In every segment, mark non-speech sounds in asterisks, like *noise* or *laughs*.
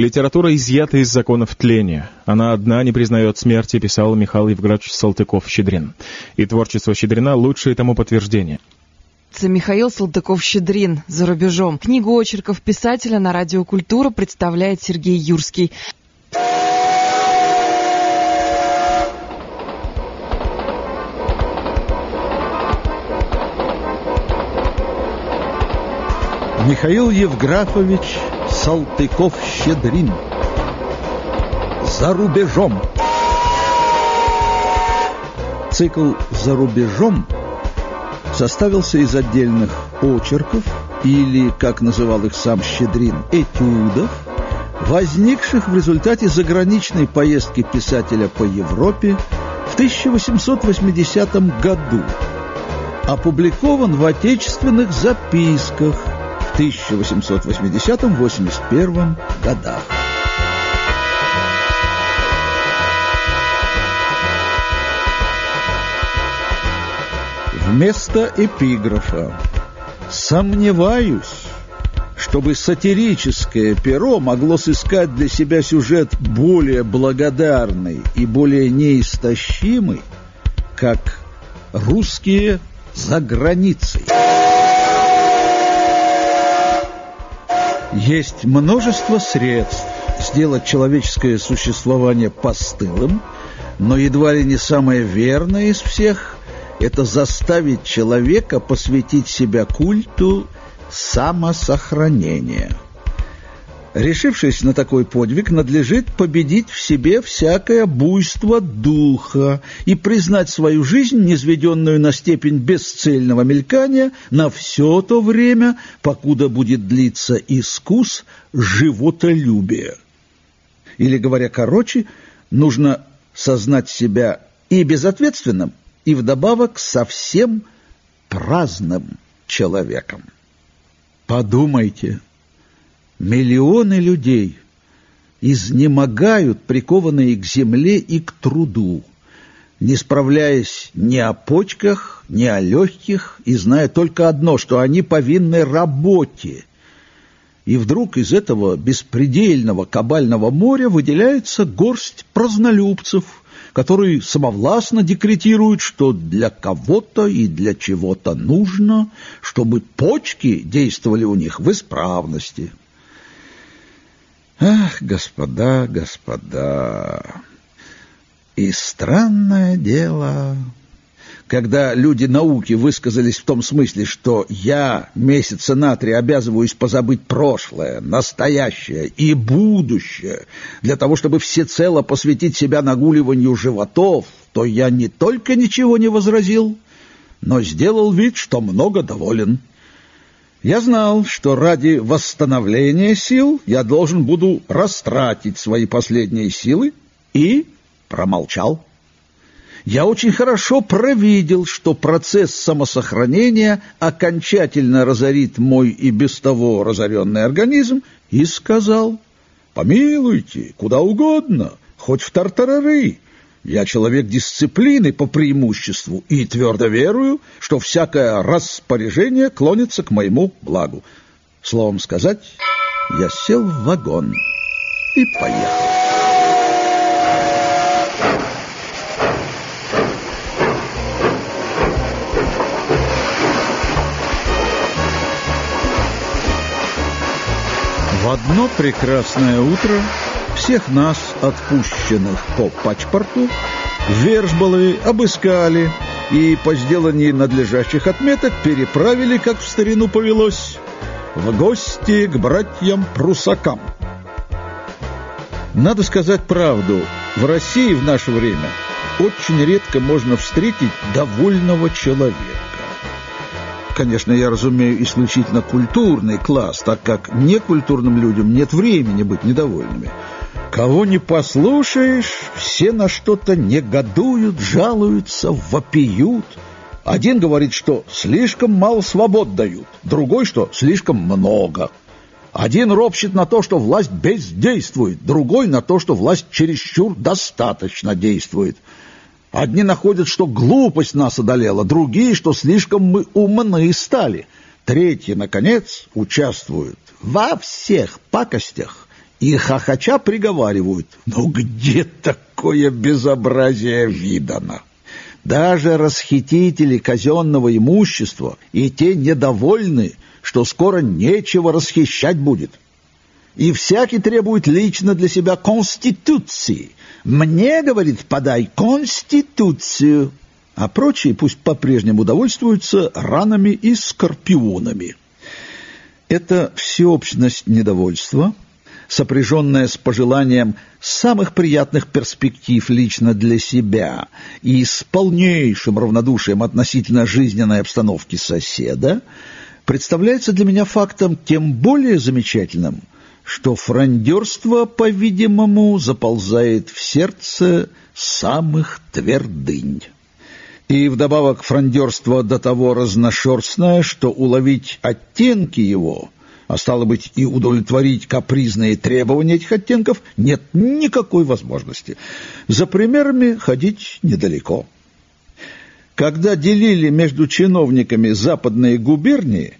Литература изъята из законов тления. Она одна не признает смерти, писал Михаил Евграфович Салтыков-Щедрин. И творчество Щедрина — лучшее тому подтверждение. Михаил Салтыков-Щедрин за рубежом. Книгу очерков писателя на радио «Культура» представляет Сергей Юрский. Михаил Евграфович Салтыков-Щедрин «За рубежом» Цикл «За рубежом» составился из отдельных очерков или, как называл их сам Щедрин, этюдов, возникших в результате заграничной поездки писателя по Европе в 1880 году, опубликован в отечественных записках – 1880-81 годах. Вместо эпиграфа «Сомневаюсь, чтобы сатирическое перо могло сыскать для себя сюжет более благодарный и более неистощимый, как русские за границей». Есть множество средств сделать человеческое существование постылым, но едва ли не самое верное из всех – это заставить человека посвятить себя культу самосохранения – Решившись на такой подвиг, надлежит победить в себе всякое буйство духа и признать свою жизнь, низведенную на степень бесцельного мелькания, на все то время, покуда будет длиться искус животолюбия. Или, говоря короче, нужно сознать себя и безответственным, и вдобавок совсем праздным человеком. Подумайте – Миллионы людей изнемогают, прикованные к земле и к труду, не справляясь ни о почках, ни о легких, и зная только одно, что они повинны работе. И вдруг из этого беспредельного кабального моря выделяется горсть празднолюбцев, которые самовластно декретируют, что для кого-то и для чего-то нужно, чтобы почки действовали у них в исправности. Ах, господа, господа! И странное дело, когда люди науки высказались в том смысле, что я месяца на три обязываюсь позабыть прошлое, настоящее и будущее, для того, чтобы всецело посвятить себя нагуливанию животов, то я не только ничего не возразил, но сделал вид, что много доволен. Я знал, что ради восстановления сил я должен буду растратить свои последние силы, и промолчал. Я очень хорошо провидел, что процесс самосохранения окончательно разорит мой и без того разоренный организм, и сказал, «Помилуйте, куда угодно, хоть в тартарары, я человек дисциплины по преимуществу и твердо верую, что всякое распоряжение клонится к моему благу. Словом сказать, я сел в вагон и поехал. Одно прекрасное утро всех нас, отпущенных по пачпорту, в Вержболове обыскали и по сделании надлежащих отметок переправили, как в старину повелось, в гости к братьям-прусакам. Надо сказать правду, в России в наше время очень редко можно встретить довольного человека. Конечно, я разумею исключительно культурный класс, так как некультурным людям нет времени быть недовольными – Кого не послушаешь, все на что-то негодуют, жалуются, вопиют. Один говорит, что слишком мало свобод дают, другой, что слишком много. Один ропщет на то, что власть бездействует, другой на то, что власть чересчур достаточно действует. Одни находят, что глупость нас одолела, другие, что слишком мы умны стали. Третьи, наконец, участвуют во всех пакостях и хохоча приговаривают. Ну где такое безобразие видано? Даже расхитители казенного имущества и те недовольны, что скоро нечего расхищать будет. И всякий требует лично для себя конституции. Мне, говорит, подай конституцию. А прочие пусть по-прежнему довольствуются ранами и скорпионами. Это всеобщность недовольства – сопряженная с пожеланием самых приятных перспектив лично для себя и с полнейшим равнодушием относительно жизненной обстановки соседа, представляется для меня фактом тем более замечательным, что фрондерство, по-видимому, заползает в сердце самых твердынь. И вдобавок фрондерство до того разношерстное, что уловить оттенки его – а стало быть и удовлетворить капризные требования этих оттенков, нет никакой возможности. За примерами ходить недалеко. Когда делили между чиновниками западные губернии,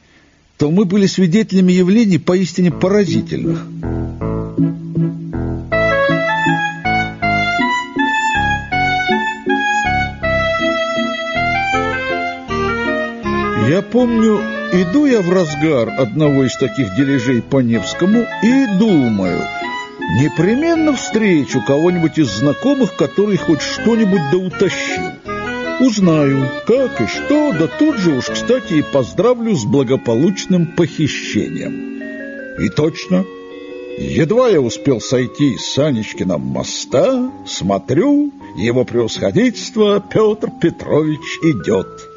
то мы были свидетелями явлений поистине поразительных. Я помню Иду я в разгар одного из таких дележей по Невскому и думаю, непременно встречу кого-нибудь из знакомых, который хоть что-нибудь да утащил. Узнаю, как и что, да тут же уж, кстати, и поздравлю с благополучным похищением. И точно, едва я успел сойти с Санечкина моста, смотрю, его превосходительство Петр Петрович идет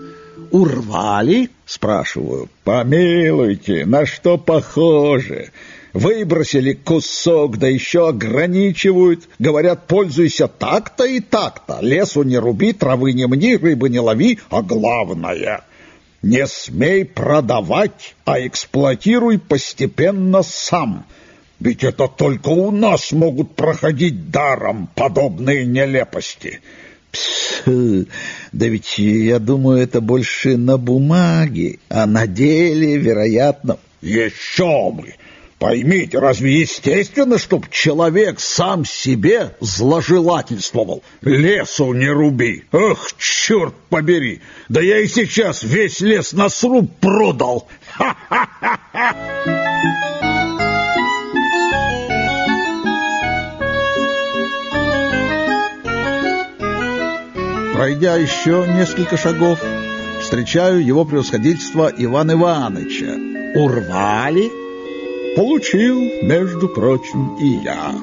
урвали?» — спрашиваю. «Помилуйте, на что похоже?» Выбросили кусок, да еще ограничивают. Говорят, пользуйся так-то и так-то. Лесу не руби, травы не мни, рыбы не лови, а главное — не смей продавать, а эксплуатируй постепенно сам. Ведь это только у нас могут проходить даром подобные нелепости. Пс, да ведь, я думаю, это больше на бумаге, а на деле, вероятно... Еще бы! Поймите, разве естественно, чтоб человек сам себе зложелательствовал? Лесу не руби! Ах, черт побери! Да я и сейчас весь лес на сруб продал! Ха-ха-ха-ха! *laughs* Пройдя еще несколько шагов, встречаю его превосходительство Иван Ивановича. Урвали? Получил, между прочим, и я.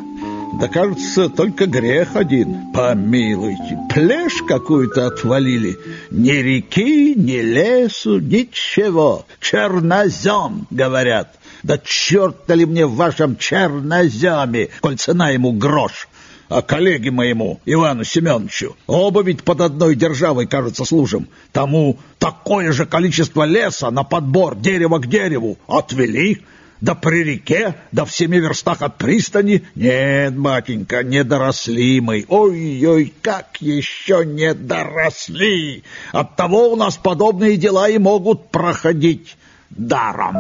Да, кажется, только грех один. Помилуйте, плешь какую-то отвалили. Ни реки, ни лесу, ничего. Чернозем, говорят. Да черт ли мне в вашем черноземе, коль цена ему грош а коллеге моему, Ивану Семеновичу. Оба ведь под одной державой, кажется, служим. Тому такое же количество леса на подбор дерева к дереву отвели, да при реке, да в семи верстах от пристани. Нет, батенька, не доросли мы. Ой-ой, как еще не доросли! Оттого у нас подобные дела и могут проходить даром.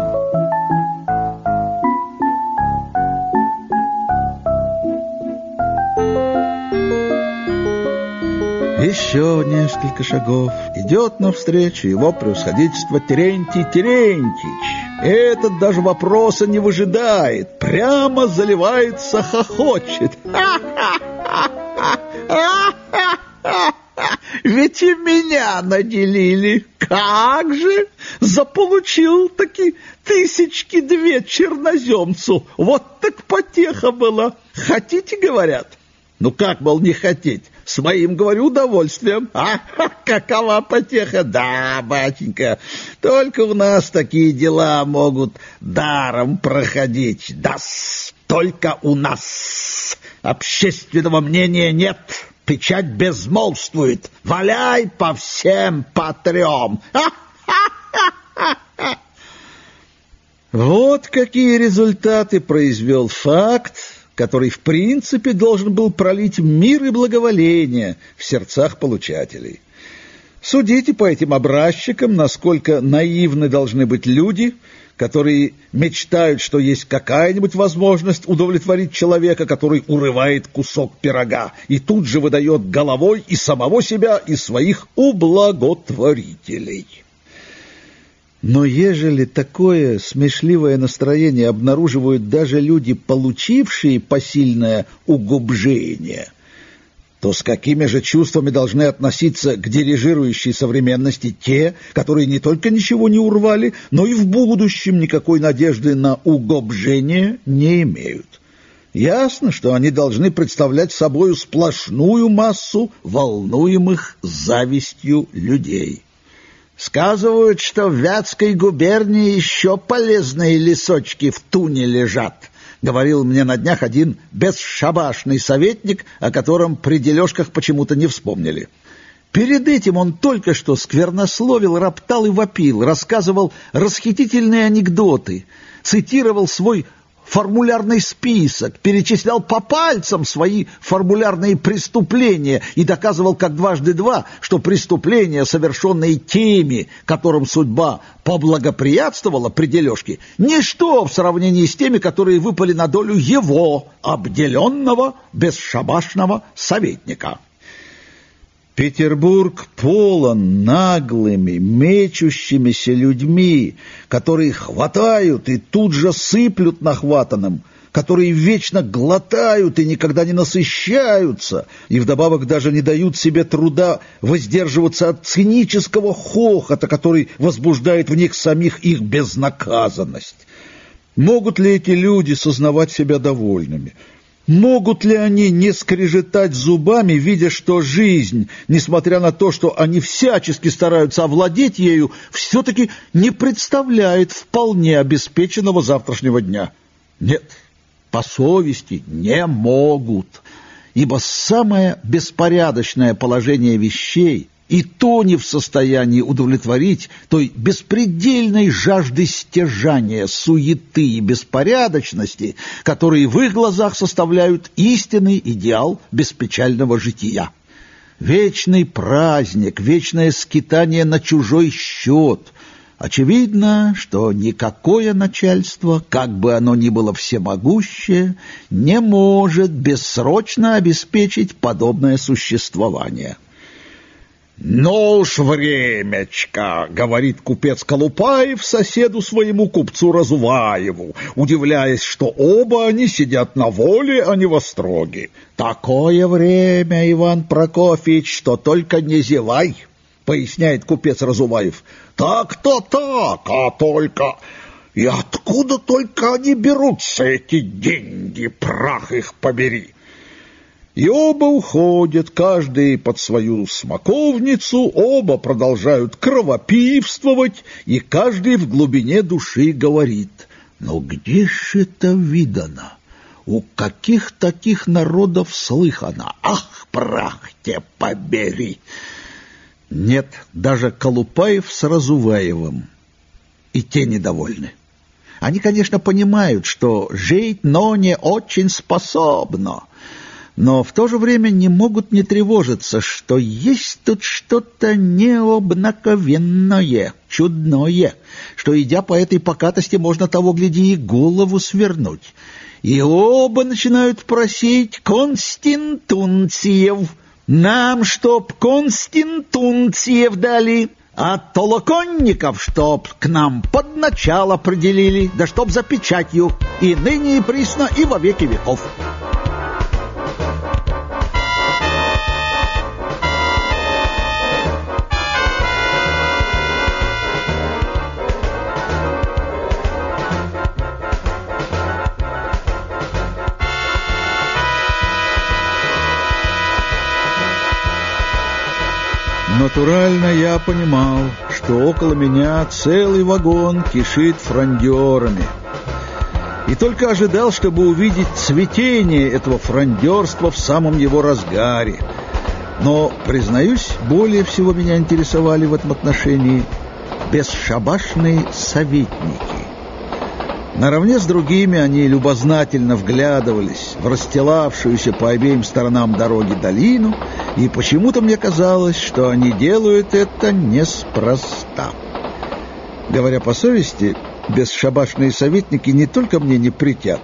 Еще несколько шагов. Идет навстречу его превосходительство Терентий Терентьич. Этот даже вопроса не выжидает, прямо заливается, хохочет. *laughs* Ведь и меня наделили. Как же? Заполучил таки тысячки две черноземцу. Вот так потеха была. Хотите, говорят? Ну как, мол, не хотеть? Своим, говорю, удовольствием. А какова потеха? Да, батенька, только у нас такие дела могут даром проходить. Да, только у нас. Общественного мнения нет. Печать безмолвствует. Валяй по всем по трем. Вот какие результаты произвел факт, который в принципе должен был пролить мир и благоволение в сердцах получателей. Судите по этим образчикам, насколько наивны должны быть люди, которые мечтают, что есть какая-нибудь возможность удовлетворить человека, который урывает кусок пирога и тут же выдает головой и самого себя, и своих ублаготворителей. Но ежели такое смешливое настроение обнаруживают даже люди, получившие посильное угубжение – то с какими же чувствами должны относиться к дирижирующей современности те, которые не только ничего не урвали, но и в будущем никакой надежды на угобжение не имеют. Ясно, что они должны представлять собою сплошную массу волнуемых завистью людей. Сказывают, что в Вятской губернии еще полезные лесочки в туне лежат, говорил мне на днях один бесшабашный советник, о котором при дележках почему-то не вспомнили. Перед этим он только что сквернословил, роптал и вопил, рассказывал расхитительные анекдоты, цитировал свой формулярный список, перечислял по пальцам свои формулярные преступления и доказывал как дважды два, что преступления, совершенные теми, которым судьба поблагоприятствовала при дележке, ничто в сравнении с теми, которые выпали на долю его, обделенного бесшабашного советника. Петербург полон наглыми, мечущимися людьми, которые хватают и тут же сыплют нахватанным, которые вечно глотают и никогда не насыщаются, и вдобавок даже не дают себе труда воздерживаться от цинического хохота, который возбуждает в них самих их безнаказанность. Могут ли эти люди сознавать себя довольными? Могут ли они не скрежетать зубами, видя, что жизнь, несмотря на то, что они всячески стараются овладеть ею, все-таки не представляет вполне обеспеченного завтрашнего дня? Нет, по совести не могут, ибо самое беспорядочное положение вещей – и то не в состоянии удовлетворить той беспредельной жажды стяжания, суеты и беспорядочности, которые в их глазах составляют истинный идеал беспечального жития. Вечный праздник, вечное скитание на чужой счет — Очевидно, что никакое начальство, как бы оно ни было всемогущее, не может бессрочно обеспечить подобное существование. «Ну уж времечко!» — говорит купец Колупаев соседу своему купцу Разуваеву, удивляясь, что оба они сидят на воле, а не во строге. «Такое время, Иван Прокофьевич, что только не зевай!» — поясняет купец Разуваев. «Так-то так, а только...» И откуда только они берутся, эти деньги, прах их побери? И оба уходят, каждый под свою смоковницу, оба продолжают кровопивствовать, и каждый в глубине души говорит, «Но где ж это видано? У каких таких народов слыхано? Ах, прах те побери!» Нет, даже Колупаев с Разуваевым. И те недовольны. Они, конечно, понимают, что жить, но не очень способно но в то же время не могут не тревожиться, что есть тут что-то необнаковенное, чудное, что, идя по этой покатости, можно того, гляди, и голову свернуть. И оба начинают просить Константунциев, нам чтоб Константунциев дали, а толоконников чтоб к нам под начало определили, да чтоб за печатью, и ныне и присно, и во веки веков». Натурально я понимал, что около меня целый вагон кишит фрондерами. И только ожидал, чтобы увидеть цветение этого фрондерства в самом его разгаре. Но, признаюсь, более всего меня интересовали в этом отношении бесшабашные советники. Наравне с другими они любознательно вглядывались в расстилавшуюся по обеим сторонам дороги долину, и почему-то мне казалось, что они делают это неспроста. Говоря по совести, бесшабашные советники не только мне не притят,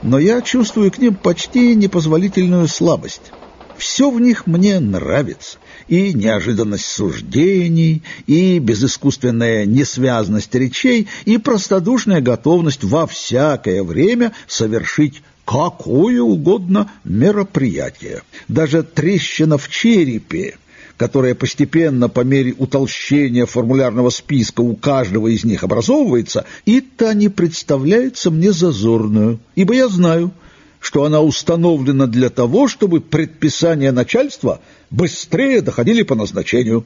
но я чувствую к ним почти непозволительную слабость. Все в них мне нравится. И неожиданность суждений, и безыскусственная несвязность речей, и простодушная готовность во всякое время совершить какое угодно мероприятие. Даже трещина в черепе, которая постепенно по мере утолщения формулярного списка у каждого из них образовывается, и та не представляется мне зазорную, ибо я знаю – что она установлена для того, чтобы предписания начальства быстрее доходили по назначению.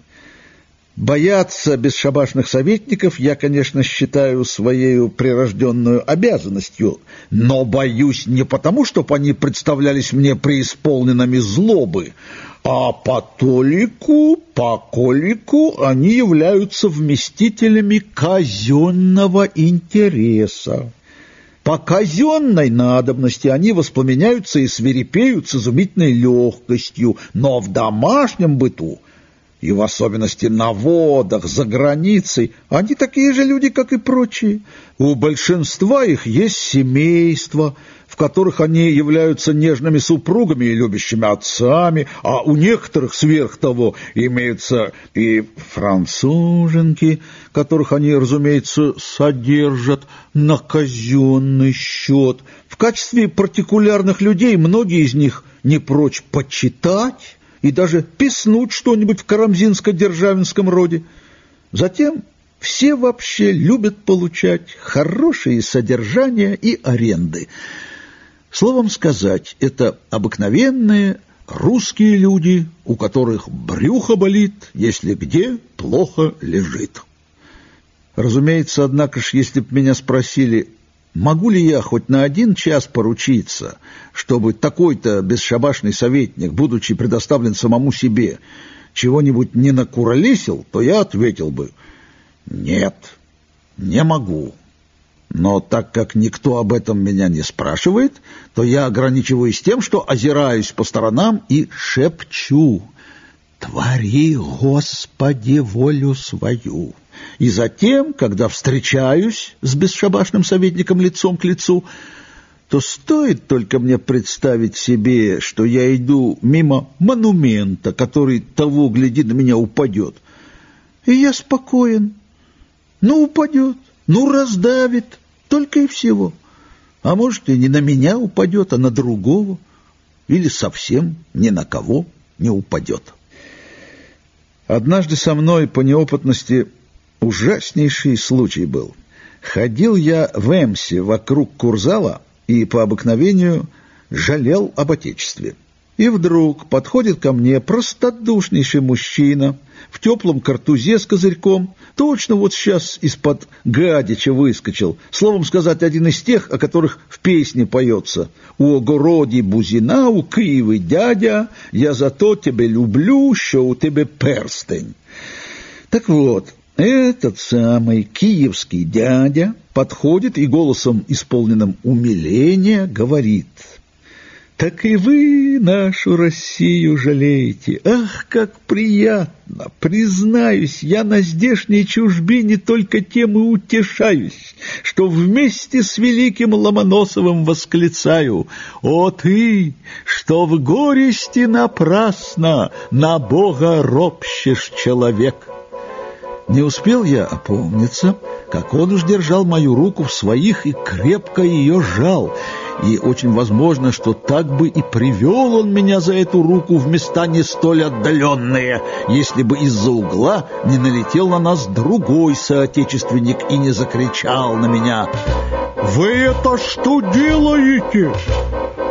Бояться бесшабашных советников я, конечно, считаю своей прирожденную обязанностью, но боюсь не потому, чтобы они представлялись мне преисполненными злобы, а по толику, по колику они являются вместителями казенного интереса. По казенной надобности они воспламеняются и свирепеют с изумительной легкостью, но в домашнем быту и в особенности на водах, за границей, они такие же люди, как и прочие. У большинства их есть семейство, в которых они являются нежными супругами и любящими отцами, а у некоторых сверх того имеются и француженки, которых они, разумеется, содержат на казенный счет. В качестве партикулярных людей многие из них не прочь почитать, и даже писнуть что-нибудь в карамзинско-державинском роде. Затем все вообще любят получать хорошие содержания и аренды. Словом сказать, это обыкновенные русские люди, у которых брюхо болит, если где плохо лежит. Разумеется, однако ж, если бы меня спросили, Могу ли я хоть на один час поручиться, чтобы такой-то бесшабашный советник, будучи предоставлен самому себе, чего-нибудь не накуролесил, то я ответил бы «Нет, не могу». Но так как никто об этом меня не спрашивает, то я ограничиваюсь тем, что озираюсь по сторонам и шепчу «Твори, Господи, волю свою». И затем, когда встречаюсь с бесшабашным советником лицом к лицу, то стоит только мне представить себе, что я иду мимо монумента, который того, гляди, на меня упадет. И я спокоен. Ну, упадет, ну, раздавит, только и всего. А может, и не на меня упадет, а на другого, или совсем ни на кого не упадет. Однажды со мной по неопытности Ужаснейший случай был. Ходил я в Эмсе вокруг Курзала и по обыкновению жалел об отечестве. И вдруг подходит ко мне простодушнейший мужчина в теплом картузе с козырьком, точно вот сейчас из-под гадича выскочил, словом сказать, один из тех, о которых в песне поется. «У огороді бузина, у Киевы дядя, я зато тебе люблю, що у тебе перстень». Так вот, этот самый киевский дядя подходит и голосом, исполненным умиления, говорит «Так и вы нашу Россию жалеете! Ах, как приятно! Признаюсь, я на здешней чужбине только тем и утешаюсь, что вместе с великим Ломоносовым восклицаю «О ты, что в горести напрасно на Бога ропщешь человек!» Не успел я опомниться, как он уж держал мою руку в своих и крепко ее жал, и очень возможно, что так бы и привел он меня за эту руку в места не столь отдаленные, если бы из-за угла не налетел на нас другой соотечественник и не закричал на меня «Вы это что делаете?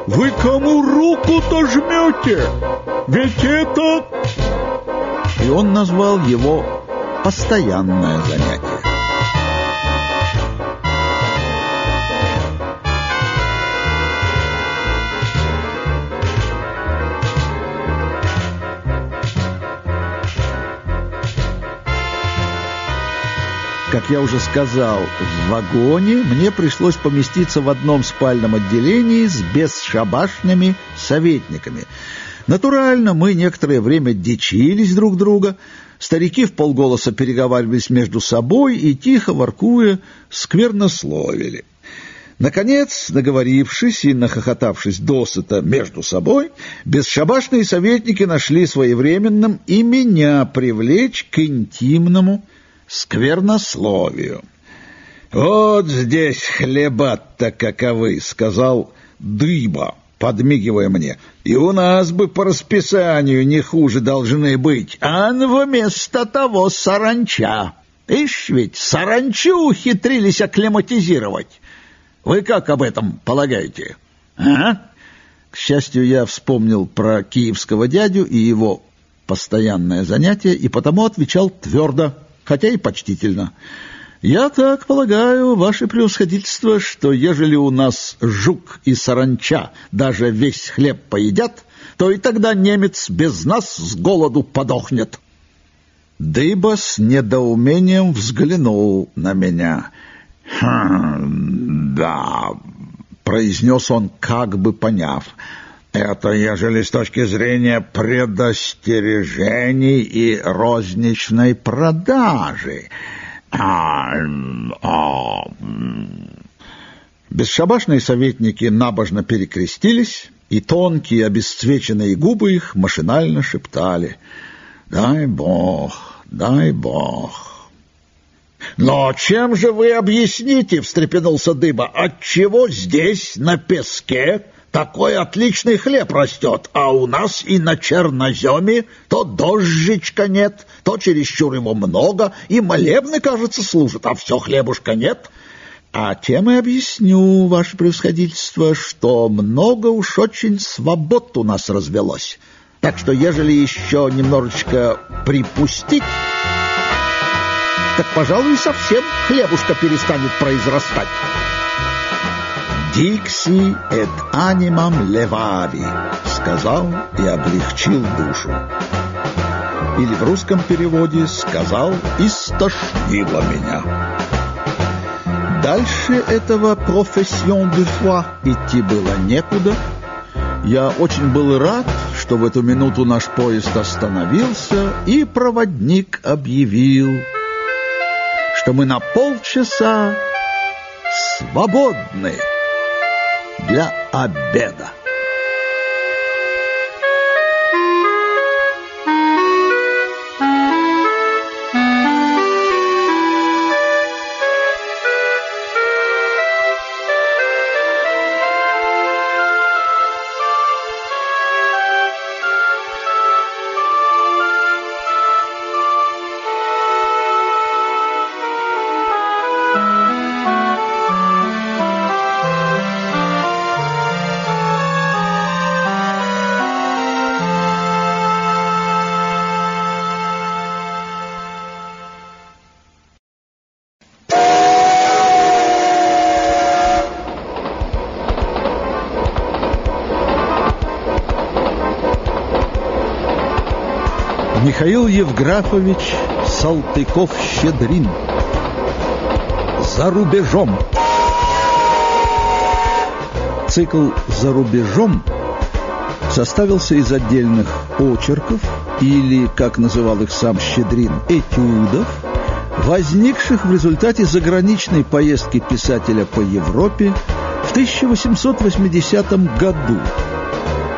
Вы кому руку-то жмете? Ведь это...» И он назвал его постоянное занятие. Как я уже сказал, в вагоне мне пришлось поместиться в одном спальном отделении с бесшабашными советниками. Натурально, мы некоторое время дичились друг друга, старики в полголоса переговаривались между собой и, тихо воркуя, сквернословили. Наконец, наговорившись и нахохотавшись досыта между собой, бесшабашные советники нашли своевременным и меня привлечь к интимному сквернословию. «Вот здесь хлеба-то каковы», — сказал Дыба, подмигивая мне. «И у нас бы по расписанию не хуже должны быть, а вместо того саранча. Ишь ведь, саранчу ухитрились акклиматизировать». Вы как об этом полагаете? А? К счастью, я вспомнил про киевского дядю и его постоянное занятие, и потому отвечал твердо, хотя и почтительно. «Я так полагаю, ваше превосходительство, что ежели у нас жук и саранча даже весь хлеб поедят, то и тогда немец без нас с голоду подохнет». Дыба с недоумением взглянул на меня — «Хм, да», — произнес он, как бы поняв, — «это ежели с точки зрения предостережений и розничной продажи». Бесшабашные советники набожно перекрестились, и тонкие обесцвеченные губы их машинально шептали «Дай Бог, дай Бог». «Но чем же вы объясните, — встрепенулся Дыба, — отчего здесь, на песке, такой отличный хлеб растет, а у нас и на черноземе то дождичка нет, то чересчур его много, и молебны, кажется, служат, а все хлебушка нет?» А тем и объясню, ваше превосходительство, что много уж очень свобод у нас развелось. Так что, ежели еще немножечко припустить так, пожалуй, совсем хлебушка перестанет произрастать. «Дикси эт анимам левави», — сказал и облегчил душу. Или в русском переводе сказал «и стошнило меня». Дальше этого «профессион de foi» идти было некуда. Я очень был рад, что в эту минуту наш поезд остановился, и проводник объявил что мы на полчаса свободны для обеда. Михаил Евграфович Салтыков-Щедрин. «За рубежом» Цикл «За рубежом» составился из отдельных очерков или, как называл их сам Щедрин, этюдов, возникших в результате заграничной поездки писателя по Европе в 1880 году,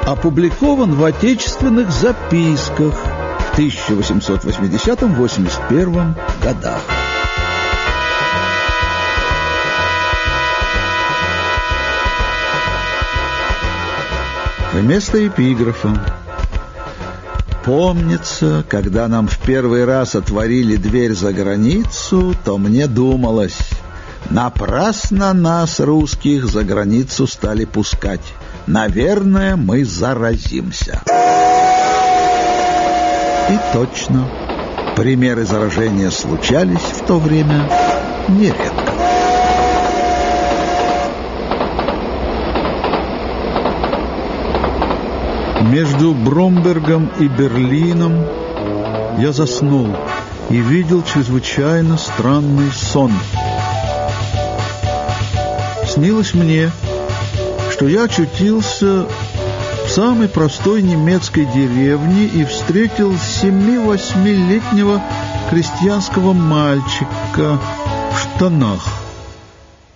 опубликован в отечественных записках – 1880-81 годах. Вместо эпиграфа Помнится, когда нам в первый раз отворили дверь за границу, то мне думалось, напрасно нас, русских, за границу стали пускать. Наверное, мы заразимся. И точно, примеры заражения случались в то время нередко. Между Бромбергом и Берлином я заснул и видел чрезвычайно странный сон. Снилось мне, что я очутился самой простой немецкой деревне и встретил семи-восьмилетнего крестьянского мальчика в штанах.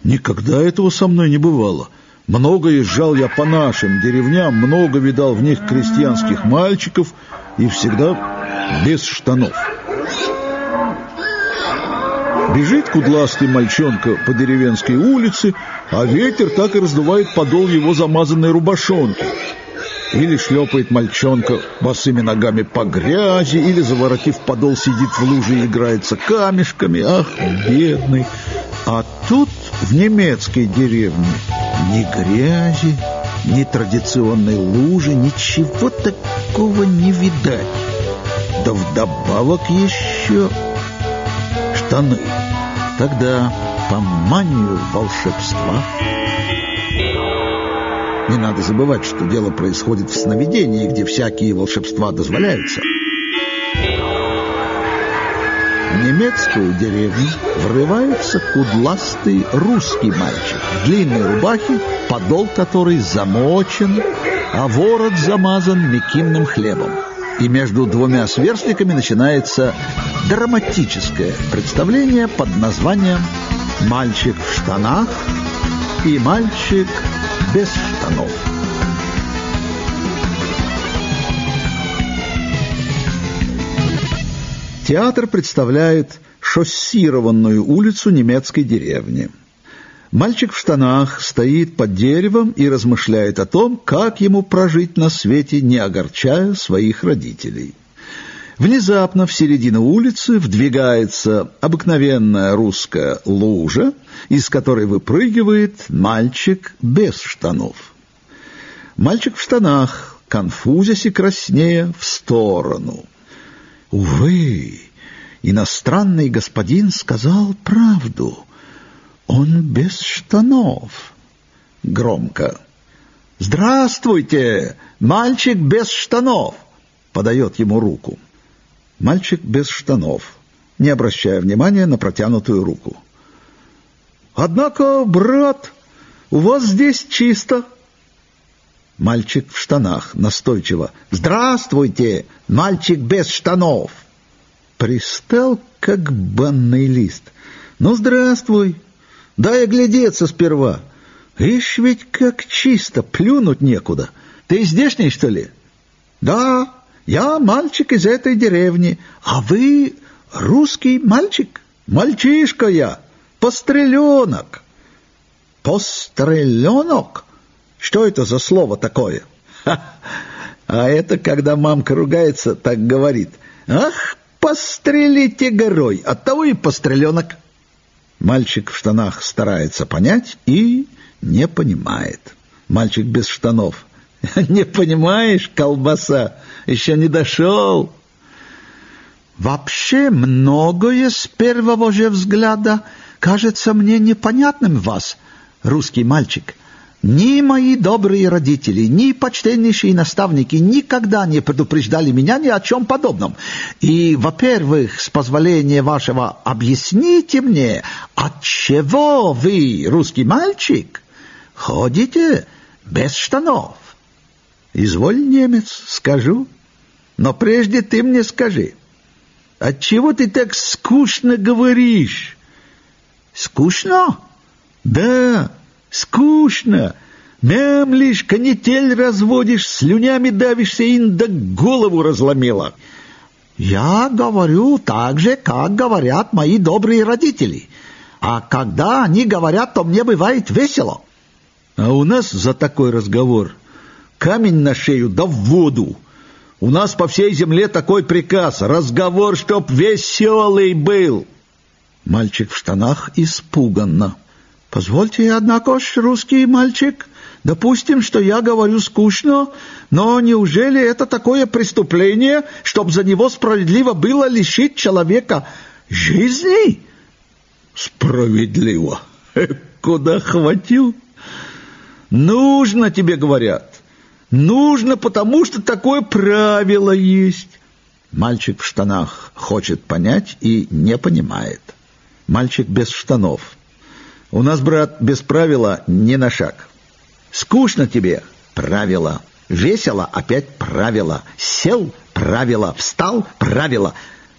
Никогда этого со мной не бывало. Много езжал я по нашим деревням, много видал в них крестьянских мальчиков и всегда без штанов. Бежит кудластый мальчонка по деревенской улице, а ветер так и раздувает подол его замазанной рубашонки. Или шлепает мальчонка босыми ногами по грязи, или, заворотив подол, сидит в луже и играется камешками. Ах, бедный! А тут, в немецкой деревне, ни грязи, ни традиционной лужи, ничего такого не видать. Да вдобавок еще штаны. Тогда по манию волшебства не надо забывать, что дело происходит в сновидении, где всякие волшебства дозволяются. В немецкую деревню врывается кудластый русский мальчик в длинной рубахе, подол которой замочен, а ворот замазан мекинным хлебом. И между двумя сверстниками начинается драматическое представление под названием «Мальчик в штанах» и «Мальчик без штанов». Театр представляет шоссированную улицу немецкой деревни. Мальчик в штанах стоит под деревом и размышляет о том, как ему прожить на свете, не огорчая своих родителей. Внезапно в середину улицы вдвигается обыкновенная русская лужа, из которой выпрыгивает мальчик без штанов. Мальчик в штанах, конфузясь и краснея, в сторону. Увы, иностранный господин сказал правду. Он без штанов. Громко. «Здравствуйте! Мальчик без штанов!» Подает ему руку. Мальчик без штанов, не обращая внимания на протянутую руку. «Однако, брат, у вас здесь чисто!» Мальчик в штанах, настойчиво. «Здравствуйте, мальчик без штанов!» Пристал, как банный лист. «Ну, здравствуй! Дай оглядеться сперва. Ишь ведь как чисто, плюнуть некуда. Ты здешний, что ли?» «Да, я мальчик из этой деревни, а вы русский мальчик? Мальчишка я, постреленок». «Постреленок? Что это за слово такое?» «А это когда мамка ругается, так говорит. Ах, пострелите горой, оттого и постреленок». Мальчик в штанах старается понять и не понимает. Мальчик без штанов. «Не понимаешь, колбаса?» еще не дошел. Вообще многое с первого же взгляда кажется мне непонятным вас, русский мальчик. Ни мои добрые родители, ни почтеннейшие наставники никогда не предупреждали меня ни о чем подобном. И, во-первых, с позволения вашего, объясните мне, от чего вы, русский мальчик, ходите без штанов? Изволь, немец, скажу. Но прежде ты мне скажи, отчего ты так скучно говоришь? Скучно? Да, скучно. Мямлишь, канитель разводишь, слюнями давишься и до голову разломила. Я говорю так же, как говорят мои добрые родители. А когда они говорят, то мне бывает весело. А у нас за такой разговор камень на шею да в воду. У нас по всей земле такой приказ. Разговор, чтоб веселый был. Мальчик в штанах испуганно. Позвольте, однако ж, русский мальчик, допустим, что я говорю скучно, но неужели это такое преступление, чтоб за него справедливо было лишить человека жизни? Справедливо. Куда хватил? Нужно тебе, говорят. Нужно, потому что такое правило есть. Мальчик в штанах хочет понять и не понимает. Мальчик без штанов. У нас, брат, без правила ни на шаг. Скучно тебе? Правила. Весело? Опять правила. Сел? Правила. Встал? Правила.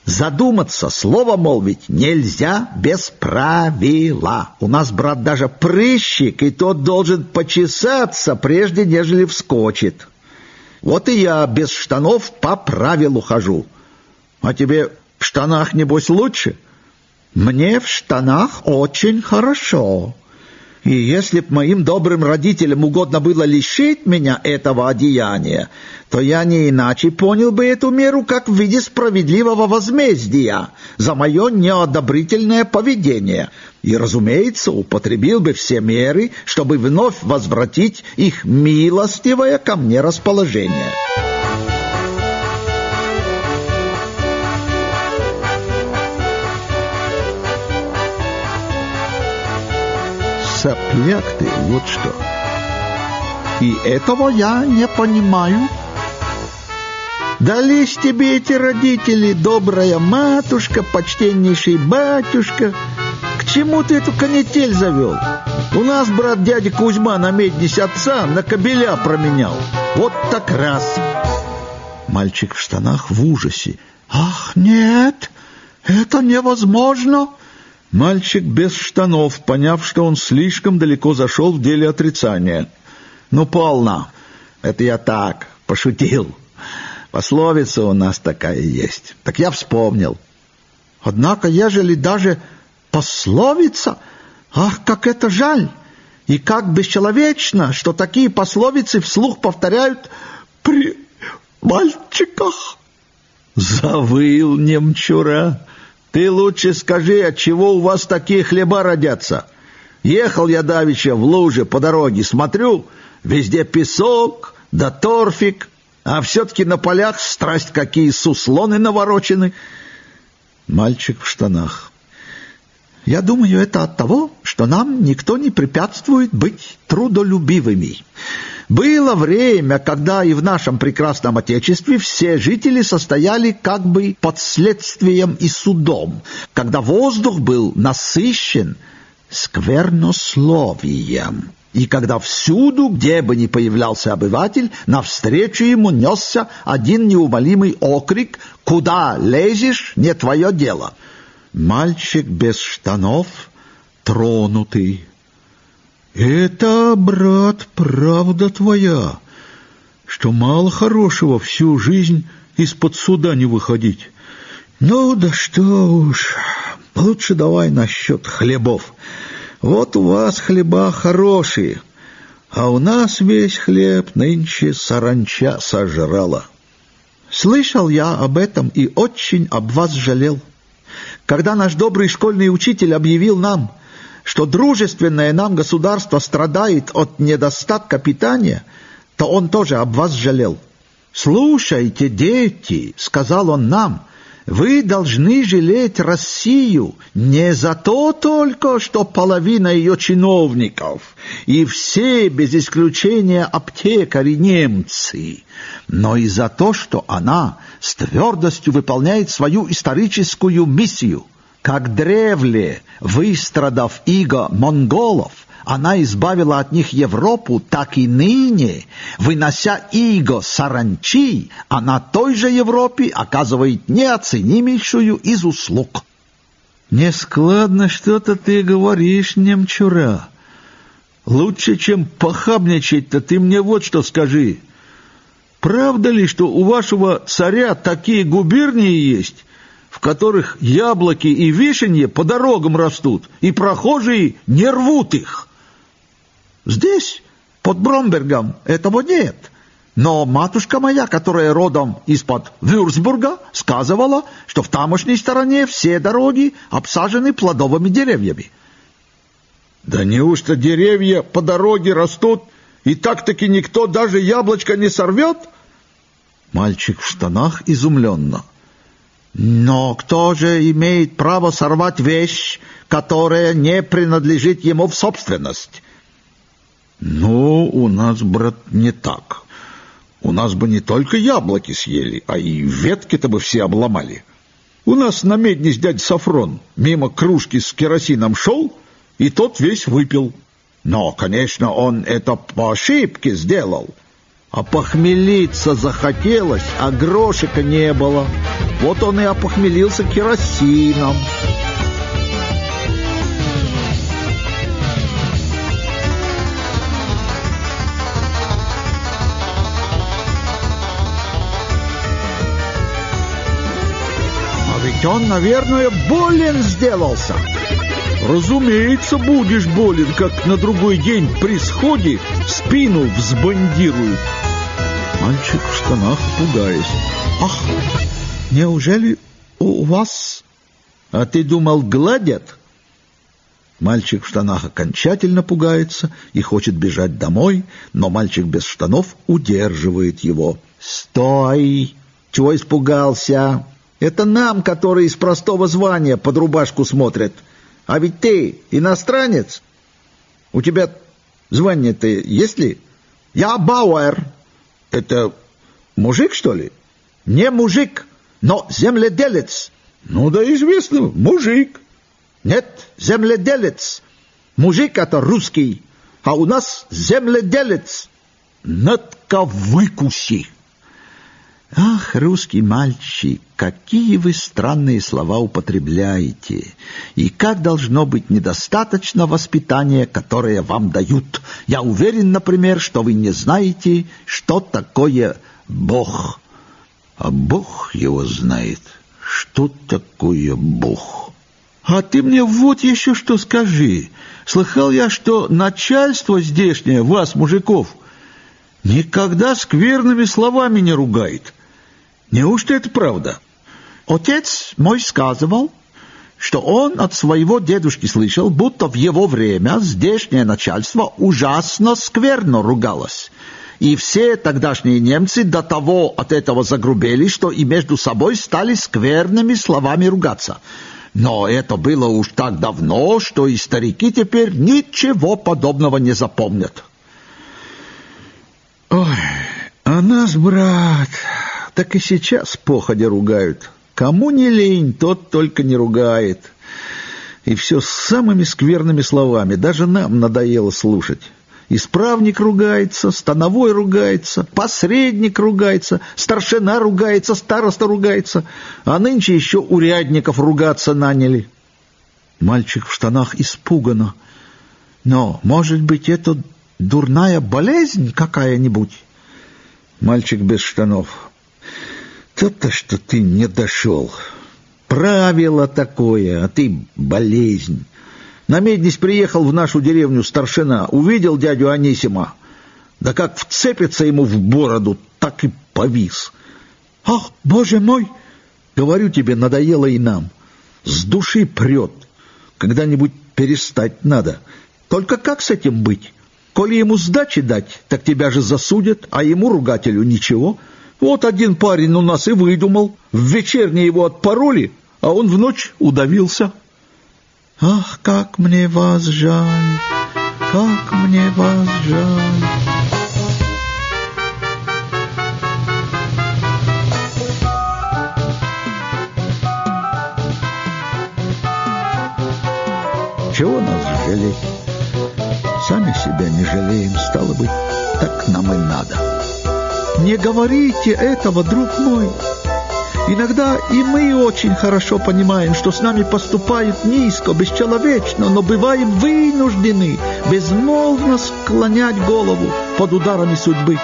Задуматься, слово молвить нельзя без правила. У нас, брат, даже прыщик, и тот должен почесаться, прежде нежели вскочит. Вот и я без штанов по правилу хожу. А тебе в штанах, небось, лучше? Мне в штанах очень хорошо. И если б моим добрым родителям угодно было лишить меня этого одеяния, то я не иначе понял бы эту меру как в виде справедливого возмездия за мое неодобрительное поведение. И, разумеется, употребил бы все меры, чтобы вновь возвратить их милостивое ко мне расположение». Сопляк ты, вот что. И этого я не понимаю. Дались тебе эти родители, добрая матушка, почтеннейший батюшка. К чему ты эту канитель завел? У нас брат дядя Кузьма на меднись отца на кобеля променял. Вот так раз. Мальчик в штанах в ужасе. Ах, нет, это невозможно. Мальчик без штанов, поняв, что он слишком далеко зашел в деле отрицания. «Ну, полно. Это я так, пошутил. Пословица у нас такая есть. Так я вспомнил. Однако, ежели даже пословица, ах, как это жаль! И как бесчеловечно, что такие пословицы вслух повторяют при мальчиках!» Завыл немчура. Ты лучше скажи, от чего у вас такие хлеба родятся? Ехал я давеча в луже по дороге, смотрю, везде песок да торфик, а все-таки на полях страсть какие суслоны наворочены. Мальчик в штанах. Я думаю, это от того, что нам никто не препятствует быть трудолюбивыми. Было время, когда и в нашем прекрасном Отечестве все жители состояли как бы под следствием и судом, когда воздух был насыщен сквернословием, и когда всюду, где бы ни появлялся обыватель, навстречу ему несся один неумолимый окрик «Куда лезешь? Не твое дело!» Мальчик без штанов, тронутый, это, брат, правда твоя, что мало хорошего всю жизнь из-под суда не выходить. Ну да что уж, лучше давай насчет хлебов. Вот у вас хлеба хорошие, а у нас весь хлеб нынче саранча сожрала. Слышал я об этом и очень об вас жалел. Когда наш добрый школьный учитель объявил нам — что дружественное нам государство страдает от недостатка питания, то он тоже об вас жалел. «Слушайте, дети», — сказал он нам, — «вы должны жалеть Россию не за то только, что половина ее чиновников и все, без исключения аптекари немцы, но и за то, что она с твердостью выполняет свою историческую миссию» Как древле, выстрадав иго монголов, она избавила от них Европу, так и ныне, вынося иго саранчи, она той же Европе оказывает неоценимейшую из услуг. Нескладно что-то ты говоришь, немчура. Лучше, чем похабничать-то, ты мне вот что скажи. Правда ли, что у вашего царя такие губернии есть, в которых яблоки и вишенье по дорогам растут, и прохожие не рвут их. Здесь, под Бромбергом, этого нет. Но матушка моя, которая родом из-под Вюрсбурга, сказывала, что в тамошней стороне все дороги обсажены плодовыми деревьями. Да неужто деревья по дороге растут, и так-таки никто даже яблочко не сорвет? Мальчик в штанах изумленно. — но кто же имеет право сорвать вещь, которая не принадлежит ему в собственность? Ну, у нас, брат, не так. у нас бы не только яблоки съели, а и ветки-то бы все обломали. У нас на медне дядь Сафрон мимо кружки с керосином шел, и тот весь выпил. Но, конечно, он это по ошибке сделал. А похмелиться захотелось, а грошика не было. Вот он и опохмелился керосином. Ведь он, наверное, болен сделался. Разумеется, будешь болен, как на другой день при сходе спину взбандируют. Мальчик в штанах, пугаясь. Ах, неужели у вас... А ты думал, гладят? Мальчик в штанах окончательно пугается и хочет бежать домой, но мальчик без штанов удерживает его. «Стой! Чего испугался? Это нам, которые из простого звания под рубашку смотрят». А ведь ты иностранец. У тебя звание-то есть ли? Я Бауэр. Это мужик, что ли? Не мужик, но земледелец. Ну да известно, мужик. Нет, земледелец. Мужик это русский, а у нас земледелец. Натка выкуси. Ах, русский мальчик, какие вы странные слова употребляете, и как должно быть недостаточно воспитания, которое вам дают. Я уверен, например, что вы не знаете, что такое Бог. А Бог его знает. Что такое Бог? А ты мне вот еще что скажи. Слыхал я, что начальство здешнее, вас, мужиков, никогда скверными словами не ругает. Неужто это правда? Отец мой сказывал, что он от своего дедушки слышал, будто в его время здешнее начальство ужасно скверно ругалось. И все тогдашние немцы до того от этого загрубели, что и между собой стали скверными словами ругаться. Но это было уж так давно, что и старики теперь ничего подобного не запомнят. Ой, а нас, брат, так и сейчас походя ругают. Кому не лень, тот только не ругает. И все с самыми скверными словами. Даже нам надоело слушать. Исправник ругается, становой ругается, посредник ругается, старшина ругается, староста ругается, а нынче еще урядников ругаться наняли. Мальчик в штанах испуганно. Но, может быть, это дурная болезнь какая-нибудь? Мальчик без штанов. То-то, что ты не дошел. Правило такое, а ты болезнь. На меднись приехал в нашу деревню старшина, увидел дядю Анисима. Да как вцепится ему в бороду, так и повис. Ах, боже мой! Говорю тебе, надоело и нам. С души прет. Когда-нибудь перестать надо. Только как с этим быть? Коли ему сдачи дать, так тебя же засудят, а ему, ругателю, ничего — вот один парень у нас и выдумал. В вечернее его отпороли, а он в ночь удавился. Ах, как мне вас жаль, как мне вас жаль. Чего нас жалеть? Сами себя не жалеем, стало быть, так нам и надо. Не говорите этого, друг мой. Иногда и мы очень хорошо понимаем, что с нами поступают низко, бесчеловечно, но бываем вынуждены безмолвно склонять голову под ударами судьбы.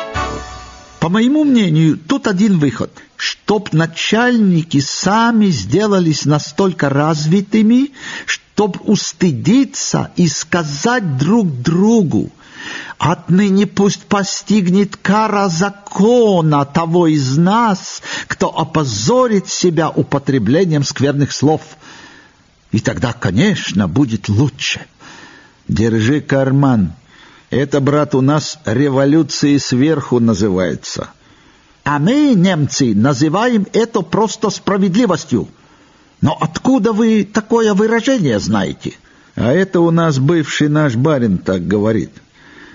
По моему мнению, тут один выход. Чтоб начальники сами сделались настолько развитыми, чтоб устыдиться и сказать друг другу – Отныне пусть постигнет кара закона того из нас, кто опозорит себя употреблением скверных слов. И тогда, конечно, будет лучше. Держи карман. Это, брат, у нас революции сверху называется. А мы, немцы, называем это просто справедливостью. Но откуда вы такое выражение знаете? А это у нас бывший наш барин так говорит.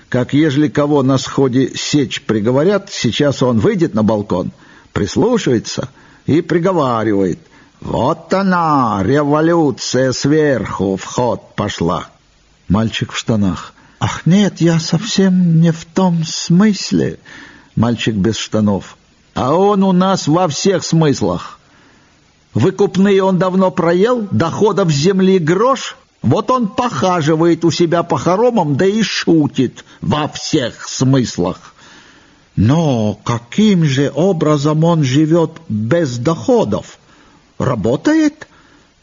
Как ежели кого на сходе сечь приговорят, сейчас он выйдет на балкон, прислушается и приговаривает. Вот она, революция сверху в ход пошла. Мальчик в штанах. Ах, нет, я совсем не в том смысле. Мальчик без штанов. А он у нас во всех смыслах. Выкупные он давно проел, доходов земли грош, вот он похаживает у себя по хоромам, да и шутит во всех смыслах. Но каким же образом он живет без доходов? Работает?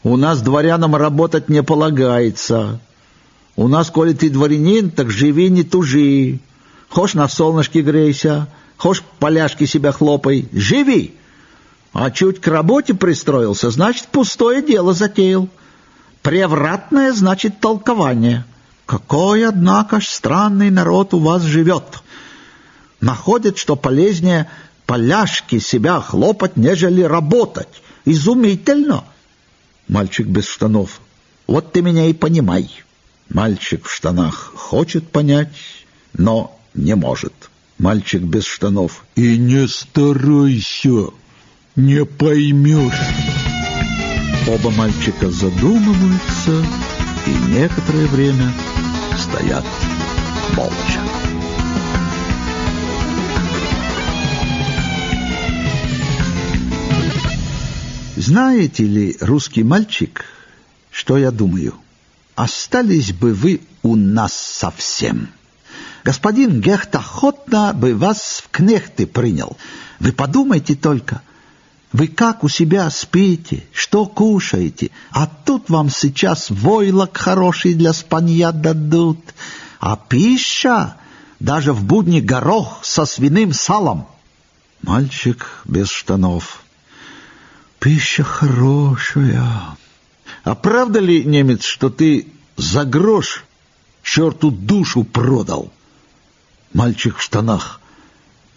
У нас дворянам работать не полагается. У нас, коли ты дворянин, так живи не тужи. Хошь на солнышке грейся, хошь поляшки себя хлопай. Живи! А чуть к работе пристроился, значит, пустое дело затеял. Превратное значит толкование. Какой, однако ж, странный народ у вас живет. Находит, что полезнее поляшки себя хлопать, нежели работать. Изумительно. Мальчик без штанов. Вот ты меня и понимай. Мальчик в штанах хочет понять, но не может. Мальчик без штанов. И не старайся, не поймешь. Оба мальчика задумываются и некоторое время стоят молча. Знаете ли, русский мальчик, что я думаю? Остались бы вы у нас совсем. Господин Гехт охотно бы вас в кнехты принял. Вы подумайте только — вы как у себя спите, что кушаете, а тут вам сейчас войлок хороший для спанья дадут, а пища даже в будни горох со свиным салом. Мальчик без штанов. Пища хорошая. А правда ли, немец, что ты за грош черту душу продал? Мальчик в штанах.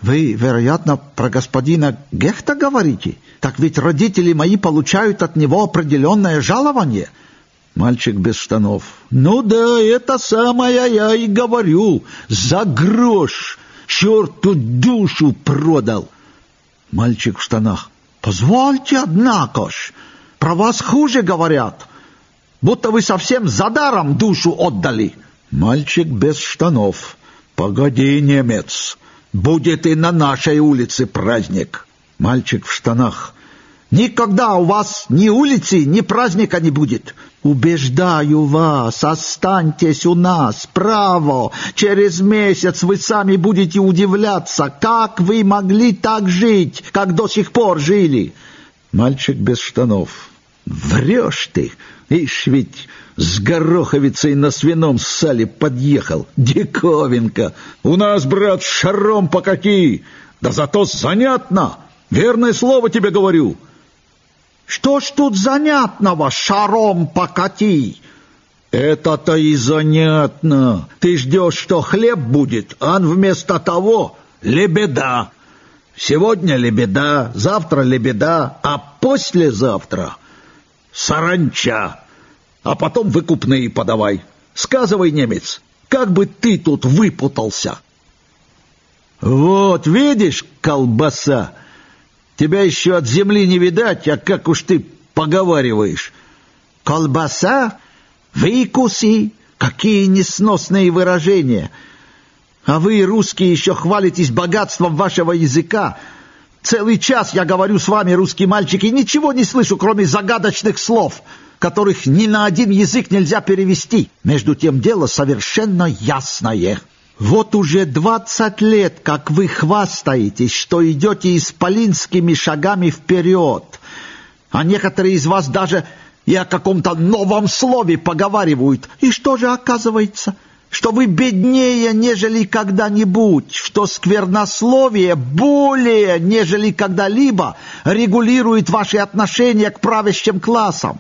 Вы, вероятно, про господина Гехта говорите? Так ведь родители мои получают от него определенное жалование. Мальчик без штанов. Ну да, это самое я и говорю. За грош черту душу продал. Мальчик в штанах. Позвольте, однако ж, про вас хуже говорят. Будто вы совсем за даром душу отдали. Мальчик без штанов. Погоди, немец. Будет и на нашей улице праздник. Мальчик в штанах. Никогда у вас ни улицы, ни праздника не будет. Убеждаю вас, останьтесь у нас, право. Через месяц вы сами будете удивляться, как вы могли так жить, как до сих пор жили. Мальчик без штанов. Врешь ты, ишь ведь с гороховицей на свином сале подъехал. Диковинка! У нас, брат, шаром покати! Да зато занятно! Верное слово тебе говорю!» «Что ж тут занятного, шаром покати?» «Это-то и занятно. Ты ждешь, что хлеб будет, а вместо того лебеда. Сегодня лебеда, завтра лебеда, а послезавтра саранча» а потом выкупные подавай. Сказывай, немец, как бы ты тут выпутался? Вот, видишь, колбаса, тебя еще от земли не видать, а как уж ты поговариваешь. Колбаса? Выкуси? Какие несносные выражения! А вы, русские, еще хвалитесь богатством вашего языка. Целый час я говорю с вами, русские мальчики, и ничего не слышу, кроме загадочных слов — которых ни на один язык нельзя перевести. Между тем дело совершенно ясное. Вот уже двадцать лет, как вы хвастаетесь, что идете исполинскими шагами вперед, а некоторые из вас даже и о каком-то новом слове поговаривают. И что же оказывается? Что вы беднее, нежели когда-нибудь, что сквернословие более, нежели когда-либо регулирует ваши отношения к правящим классам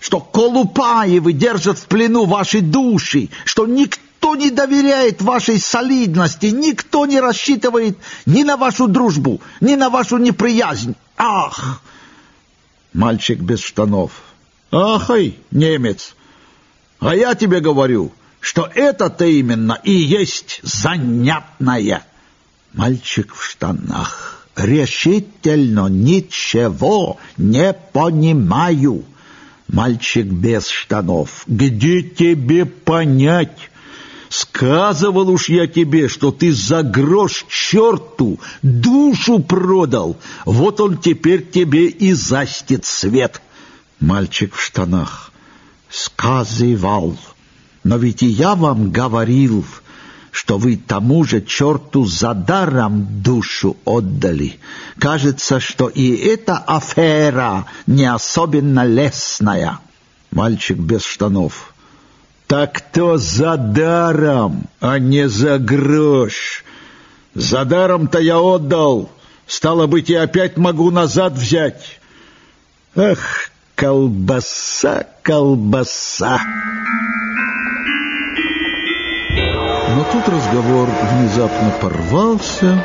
что Колупаевы держат в плену ваши души, что никто не доверяет вашей солидности, никто не рассчитывает ни на вашу дружбу, ни на вашу неприязнь. Ах! Мальчик без штанов. Ахай, немец! А я тебе говорю, что это-то именно и есть занятное. Мальчик в штанах. Решительно ничего не понимаю. Мальчик без штанов. Где тебе понять? Сказывал уж я тебе, что ты за грош черту душу продал. Вот он теперь тебе и застит свет. Мальчик в штанах. Сказывал. Но ведь и я вам говорил, что вы тому же черту за даром душу отдали. Кажется, что и эта афера не особенно лестная. Мальчик без штанов. Так то за даром, а не за грош. За даром-то я отдал, стало быть, и опять могу назад взять. Ах, колбаса, колбаса. Но тут разговор внезапно порвался,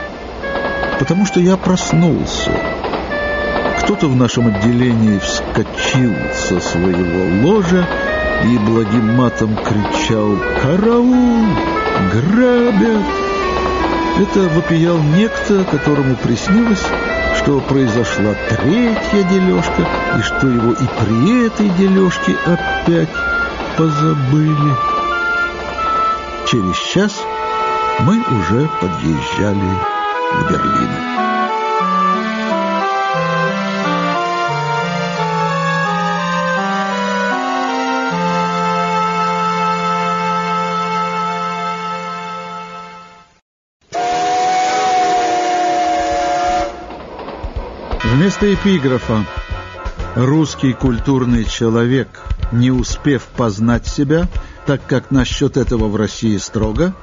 потому что я проснулся. Кто-то в нашем отделении вскочил со своего ложа и благим матом кричал «Караул! Грабят!» Это вопиял некто, которому приснилось, что произошла третья дележка, и что его и при этой дележке опять позабыли. Через час мы уже подъезжали к Берлину. Вместо эпиграфа «Русский культурный человек, не успев познать себя, так как насчет этого в России строго,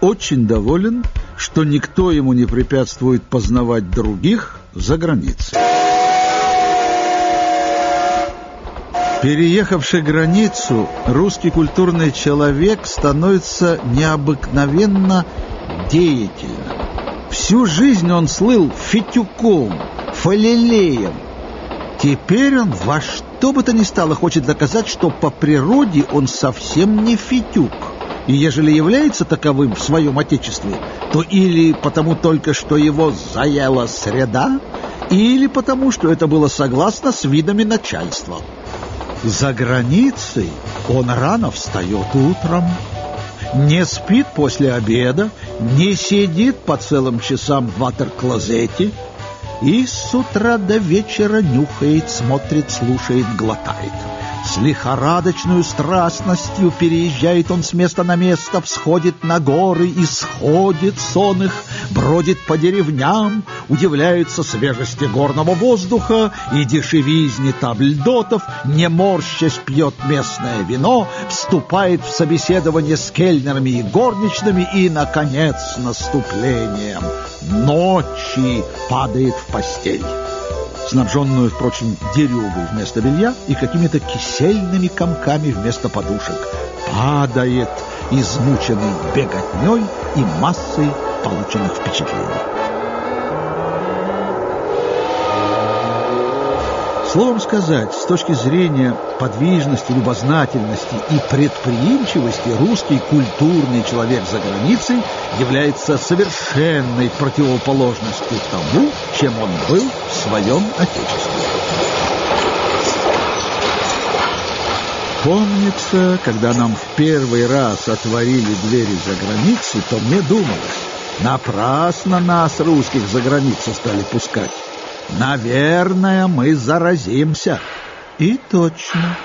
очень доволен, что никто ему не препятствует познавать других за границей». Переехавший границу, русский культурный человек становится необыкновенно деятельным. Всю жизнь он слыл фитюком – фалилеем. Теперь он во что бы то ни стало хочет доказать, что по природе он совсем не фитюк. И ежели является таковым в своем отечестве, то или потому только, что его заела среда, или потому, что это было согласно с видами начальства. За границей он рано встает утром, не спит после обеда, не сидит по целым часам в ватер-клозете, и с утра до вечера нюхает, смотрит, слушает, глотает. С лихорадочной страстностью переезжает он с места на место, всходит на горы и сходит сон их, бродит по деревням, удивляется свежести горного воздуха и дешевизне табльдотов, не морщась пьет местное вино, вступает в собеседование с кельнерами и горничными и, наконец, наступлением ночи падает в постель снабженную, впрочем, дерюгой вместо белья и какими-то кисельными комками вместо подушек. Падает, измученный беготней и массой полученных впечатлений. Словом сказать, с точки зрения подвижности, любознательности и предприимчивости, русский культурный человек за границей является совершенной противоположностью тому, чем он был в своем Отечестве. Помнится, когда нам в первый раз отворили двери за границу, то мне думалось, напрасно нас, русских, за границу стали пускать. Наверное, мы заразимся. И точно.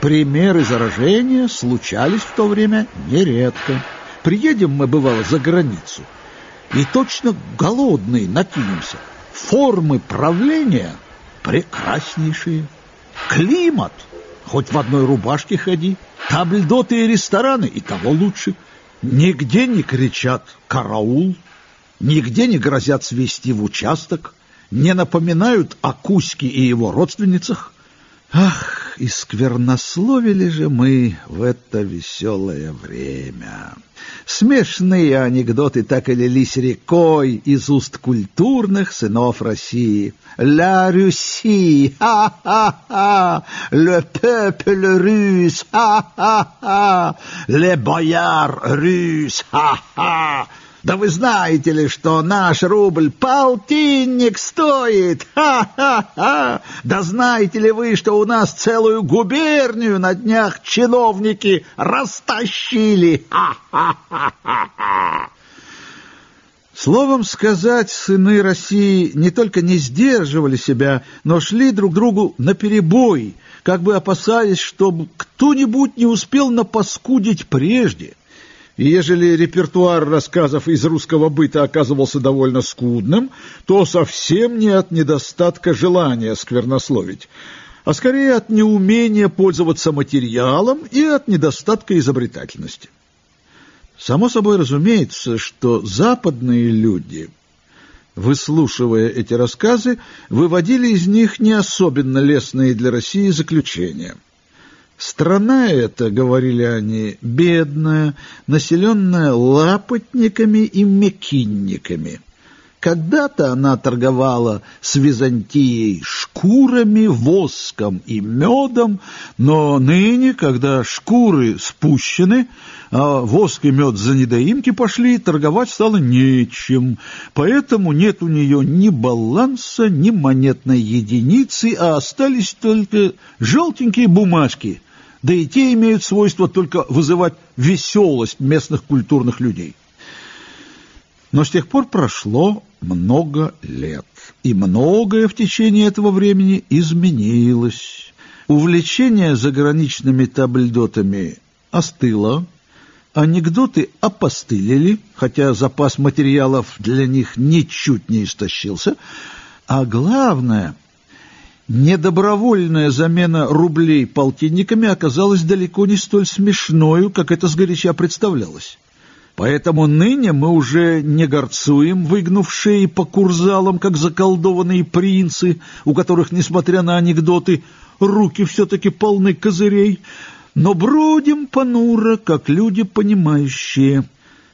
Примеры заражения случались в то время нередко. Приедем мы, бывало, за границу, и точно голодные накинемся. Формы правления прекраснейшие. Климат, хоть в одной рубашке ходи. Табльдоты и рестораны, и того лучше. Нигде не кричат «караул», нигде не грозят свести в участок, не напоминают о Кузьке и его родственницах. Ах, и сквернословили же мы в это веселое время. Смешные анекдоты так и лились рекой из уст культурных сынов России. «Ла Руси! Ха-ха-ха! Le peuple russe! Ха-ха-ха! Le boyard russe! Ха-ха!» Да вы знаете ли, что наш рубль полтинник стоит? Ха-ха-ха! Да знаете ли вы, что у нас целую губернию на днях чиновники растащили? Ха-ха-ха-ха! Словом сказать, сыны России не только не сдерживали себя, но шли друг другу наперебой, как бы опасаясь, чтобы кто-нибудь не успел напаскудить прежде. И ежели репертуар рассказов из русского быта оказывался довольно скудным, то совсем не от недостатка желания сквернословить, а скорее от неумения пользоваться материалом и от недостатка изобретательности. Само собой разумеется, что западные люди, выслушивая эти рассказы, выводили из них не особенно лестные для России заключения – Страна эта, говорили они, бедная, населенная лапотниками и мекинниками. Когда-то она торговала с Византией шкурами, воском и медом, но ныне, когда шкуры спущены, а воск и мед за недоимки пошли, торговать стало нечем. Поэтому нет у нее ни баланса, ни монетной единицы, а остались только желтенькие бумажки – да и те имеют свойство только вызывать веселость местных культурных людей. Но с тех пор прошло много лет, и многое в течение этого времени изменилось. Увлечение заграничными табльдотами остыло, анекдоты опостылили, хотя запас материалов для них ничуть не истощился, а главное — Недобровольная замена рублей полтинниками оказалась далеко не столь смешною, как это сгоряча представлялось. Поэтому ныне мы уже не горцуем, выгнув шеи по курзалам, как заколдованные принцы, у которых, несмотря на анекдоты, руки все-таки полны козырей, но бродим понуро, как люди, понимающие,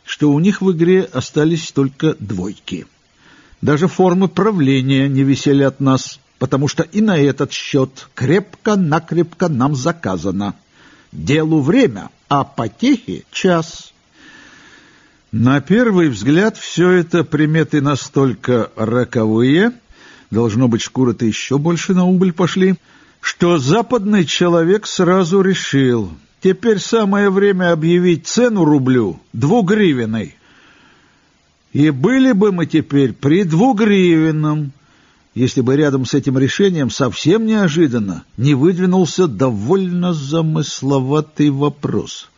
что у них в игре остались только двойки. Даже формы правления не веселят нас, потому что и на этот счет крепко-накрепко нам заказано. Делу время, а потехе час. На первый взгляд все это приметы настолько роковые, должно быть, шкуры-то еще больше на убыль пошли, что западный человек сразу решил, теперь самое время объявить цену рублю двугривенной. И были бы мы теперь при двугривенном, если бы рядом с этим решением совсем неожиданно не выдвинулся довольно замысловатый вопрос.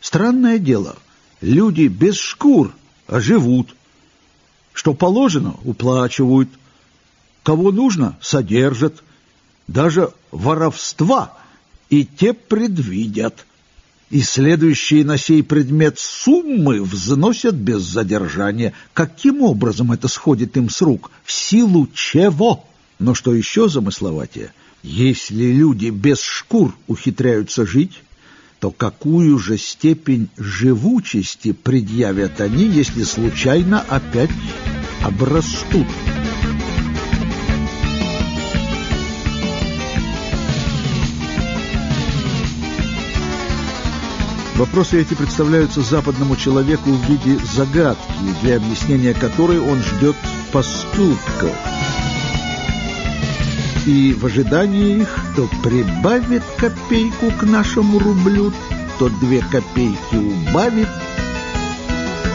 Странное дело, люди без шкур, а живут. Что положено, уплачивают. Кого нужно, содержат. Даже воровства и те предвидят и следующие на сей предмет суммы взносят без задержания. Каким образом это сходит им с рук? В силу чего? Но что еще замысловатее? Если люди без шкур ухитряются жить, то какую же степень живучести предъявят они, если случайно опять обрастут? Вопросы эти представляются западному человеку в виде загадки, для объяснения которой он ждет поступков. И в ожидании их то прибавит копейку к нашему рублю, то две копейки убавит,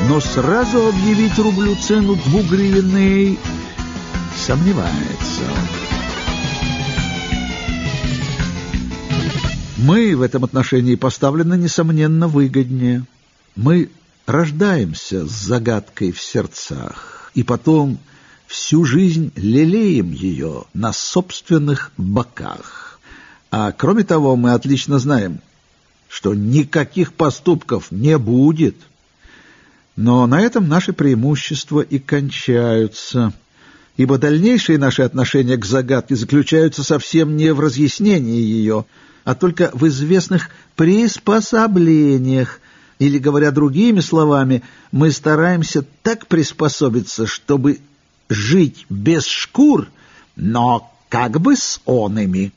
но сразу объявить рублю цену двугривенной сомневается. Мы в этом отношении поставлены, несомненно, выгоднее. Мы рождаемся с загадкой в сердцах, и потом всю жизнь лелеем ее на собственных боках. А кроме того, мы отлично знаем, что никаких поступков не будет. Но на этом наши преимущества и кончаются. ибо дальнейшие наши отношения к загадке заключаются совсем не в разъяснении ее, а только в известных приспособлениях, или, говоря другими словами, мы стараемся так приспособиться, чтобы жить без шкур, но как бы с онами.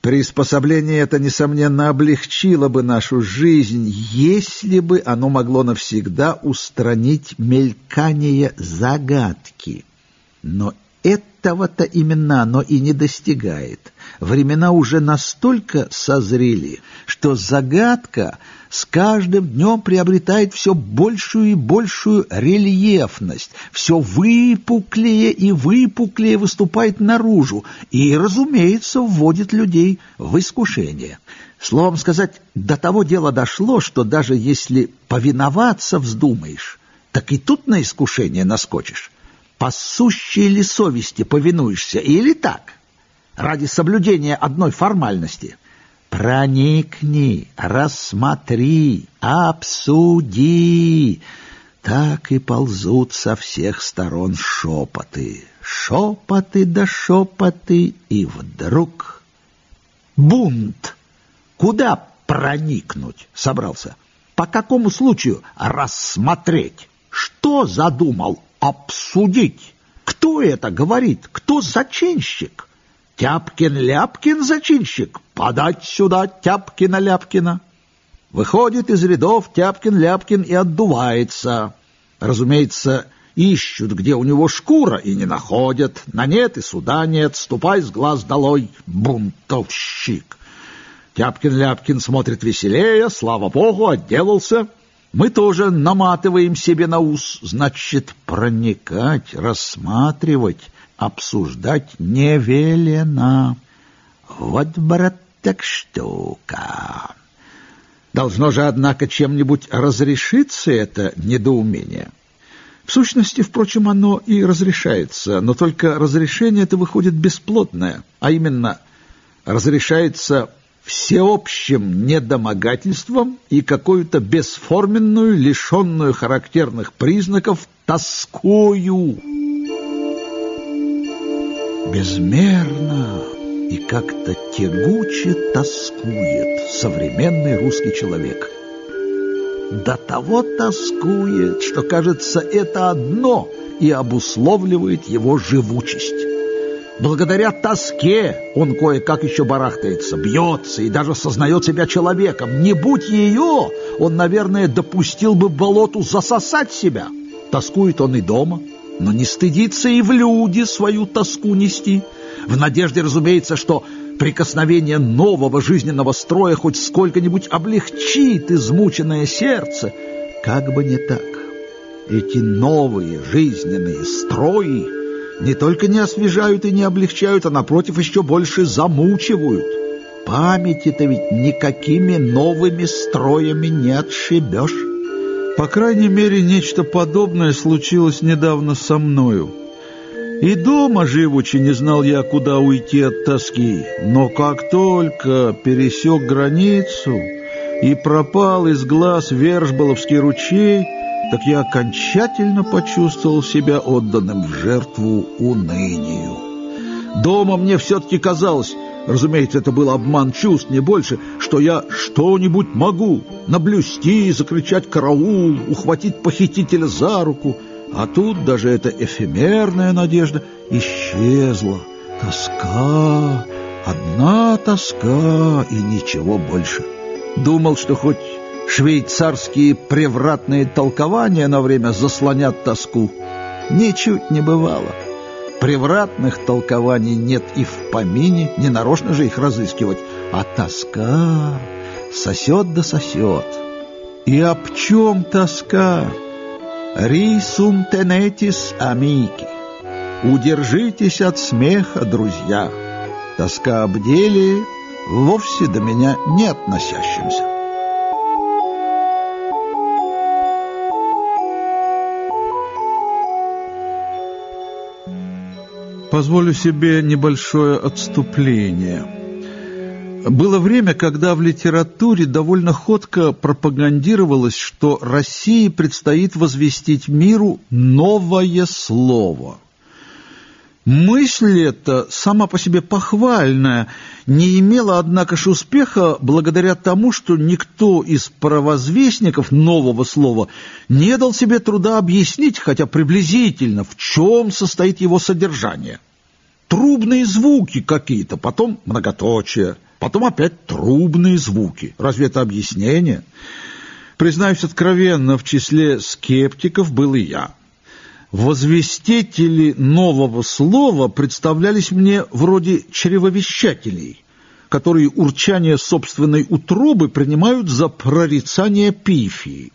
Приспособление это, несомненно, облегчило бы нашу жизнь, если бы оно могло навсегда устранить мелькание загадки. Но этого-то именно оно и не достигает. Времена уже настолько созрели, что загадка с каждым днем приобретает все большую и большую рельефность, все выпуклее и выпуклее выступает наружу и, разумеется, вводит людей в искушение. Словом сказать, до того дела дошло, что даже если повиноваться вздумаешь, так и тут на искушение наскочишь. По сущей ли совести повинуешься или так, ради соблюдения одной формальности – Проникни, рассмотри, обсуди. Так и ползут со всех сторон шепоты, шепоты да шепоты, и вдруг бунт. Куда проникнуть собрался? По какому случаю рассмотреть? Что задумал обсудить? Кто это говорит? Кто зачинщик? Тяпкин-ляпкин зачинщик, подать сюда Тяпкина-ляпкина. Выходит из рядов Тяпкин-ляпкин и отдувается. Разумеется, ищут, где у него шкура, и не находят. На нет и суда нет, ступай с глаз долой, бунтовщик. Тяпкин-ляпкин смотрит веселее, слава богу, отделался. Мы тоже наматываем себе на ус, значит, проникать, рассматривать, обсуждать не велено. Вот, брат, так штука. Должно же, однако, чем-нибудь разрешиться это недоумение. В сущности, впрочем, оно и разрешается, но только разрешение это выходит бесплотное, а именно разрешается всеобщим недомогательством и какую-то бесформенную, лишенную характерных признаков тоскою безмерно и как-то тягуче тоскует современный русский человек. До того тоскует, что, кажется, это одно и обусловливает его живучесть. Благодаря тоске он кое-как еще барахтается, бьется и даже сознает себя человеком. Не будь ее, он, наверное, допустил бы болоту засосать себя. Тоскует он и дома, но не стыдится и в люди свою тоску нести, в надежде, разумеется, что прикосновение нового жизненного строя хоть сколько-нибудь облегчит измученное сердце. Как бы не так, эти новые жизненные строи не только не освежают и не облегчают, а, напротив, еще больше замучивают. Памяти-то ведь никакими новыми строями не отшибешь. По крайней мере, нечто подобное случилось недавно со мною. И дома, живучи, не знал я, куда уйти от тоски. Но как только пересек границу и пропал из глаз Вержболовский ручей, так я окончательно почувствовал себя отданным в жертву унынию. Дома мне все-таки казалось, Разумеется, это был обман чувств, не больше, что я что-нибудь могу. Наблюсти, закричать «караул», ухватить похитителя за руку. А тут даже эта эфемерная надежда исчезла. Тоска, одна тоска и ничего больше. Думал, что хоть швейцарские превратные толкования на время заслонят тоску. Ничуть не бывало. Превратных толкований нет и в помине, не нарочно же их разыскивать, а тоска сосет да сосет. И об чем тоска? Рисум тенетис амики. Удержитесь от смеха, друзья. Тоска об деле вовсе до меня не относящимся. Позволю себе небольшое отступление. Было время, когда в литературе довольно ходко пропагандировалось, что России предстоит возвестить миру новое слово. Мысль эта, сама по себе похвальная, не имела, однако же, успеха благодаря тому, что никто из провозвестников нового слова не дал себе труда объяснить, хотя приблизительно, в чем состоит его содержание. Трубные звуки какие-то, потом многоточие, потом опять трубные звуки. Разве это объяснение? Признаюсь откровенно, в числе скептиков был и я. Возвестители нового слова представлялись мне вроде чревовещателей, которые урчание собственной утробы принимают за прорицание пифии.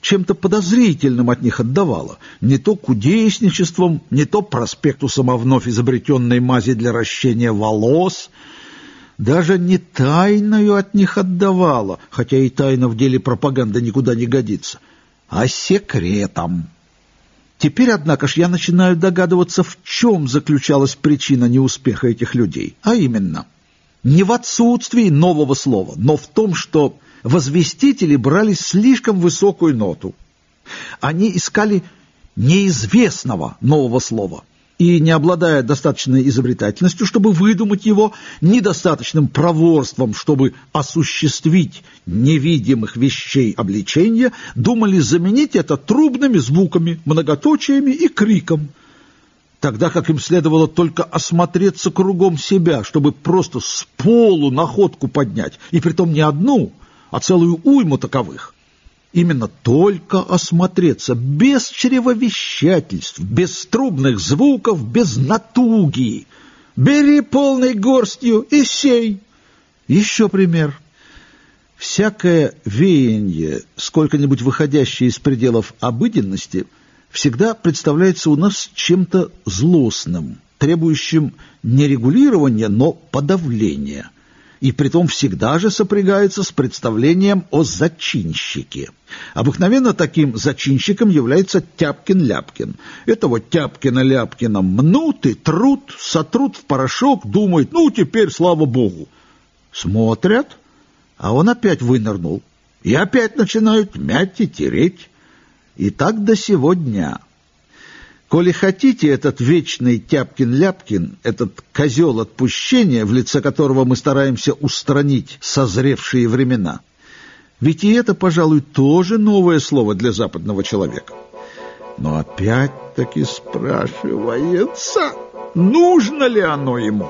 Чем-то подозрительным от них отдавало, не то кудесничеством, не то проспекту самовновь изобретенной мази для ращения волос, даже не тайною от них отдавало, хотя и тайна в деле пропаганды никуда не годится, а секретом. Теперь, однако ж, я начинаю догадываться, в чем заключалась причина неуспеха этих людей. А именно, не в отсутствии нового слова, но в том, что возвестители брали слишком высокую ноту. Они искали неизвестного нового слова – и, не обладая достаточной изобретательностью, чтобы выдумать его, недостаточным проворством, чтобы осуществить невидимых вещей обличения, думали заменить это трубными звуками, многоточиями и криком, тогда как им следовало только осмотреться кругом себя, чтобы просто с полу находку поднять, и притом не одну, а целую уйму таковых. Именно только осмотреться, без чревовещательств, без трубных звуков, без натуги. Бери полной горстью и сей. Еще пример. Всякое веяние, сколько-нибудь выходящее из пределов обыденности, всегда представляется у нас чем-то злостным, требующим не регулирования, но подавления – и притом всегда же сопрягается с представлением о зачинщике. Обыкновенно таким зачинщиком является Тяпкин-Ляпкин. Этого Тяпкина-Ляпкина мнут и труд, сотрут в порошок, думают, ну, теперь, слава богу. Смотрят, а он опять вынырнул. И опять начинают мять и тереть. И так до сего дня. Коли хотите, этот вечный Тяпкин-Ляпкин, этот козел отпущения, в лице которого мы стараемся устранить созревшие времена, ведь и это, пожалуй, тоже новое слово для западного человека. Но опять-таки спрашивается, нужно ли оно ему?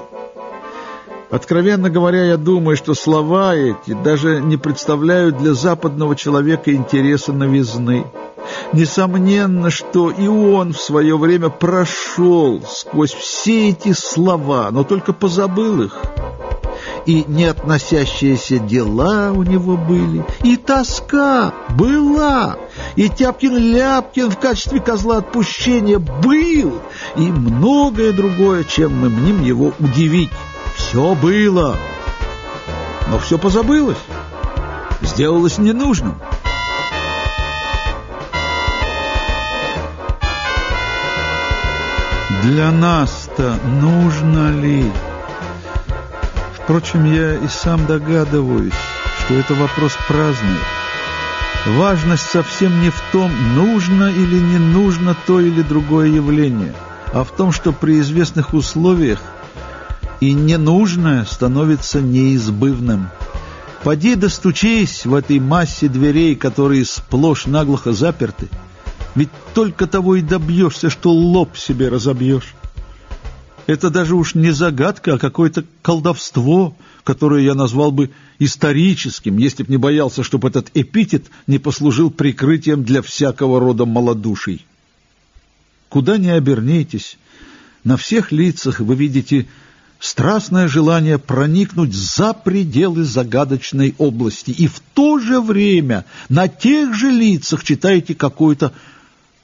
Откровенно говоря, я думаю, что слова эти даже не представляют для западного человека интереса новизны. Несомненно, что и он в свое время прошел сквозь все эти слова, но только позабыл их. И не относящиеся дела у него были, и тоска была, и Тяпкин-Ляпкин в качестве козла отпущения был, и многое другое, чем мы мним его удивить. Все было, но все позабылось, сделалось ненужным. Для нас-то нужно ли? Впрочем, я и сам догадываюсь, что это вопрос праздный. Важность совсем не в том, нужно или не нужно то или другое явление, а в том, что при известных условиях и ненужное становится неизбывным. Поди достучись в этой массе дверей, которые сплошь наглухо заперты, ведь только того и добьешься, что лоб себе разобьешь. Это даже уж не загадка, а какое-то колдовство, которое я назвал бы историческим, если б не боялся, чтобы этот эпитет не послужил прикрытием для всякого рода малодуший. Куда ни обернитесь, на всех лицах вы видите страстное желание проникнуть за пределы загадочной области, и в то же время на тех же лицах читаете какое-то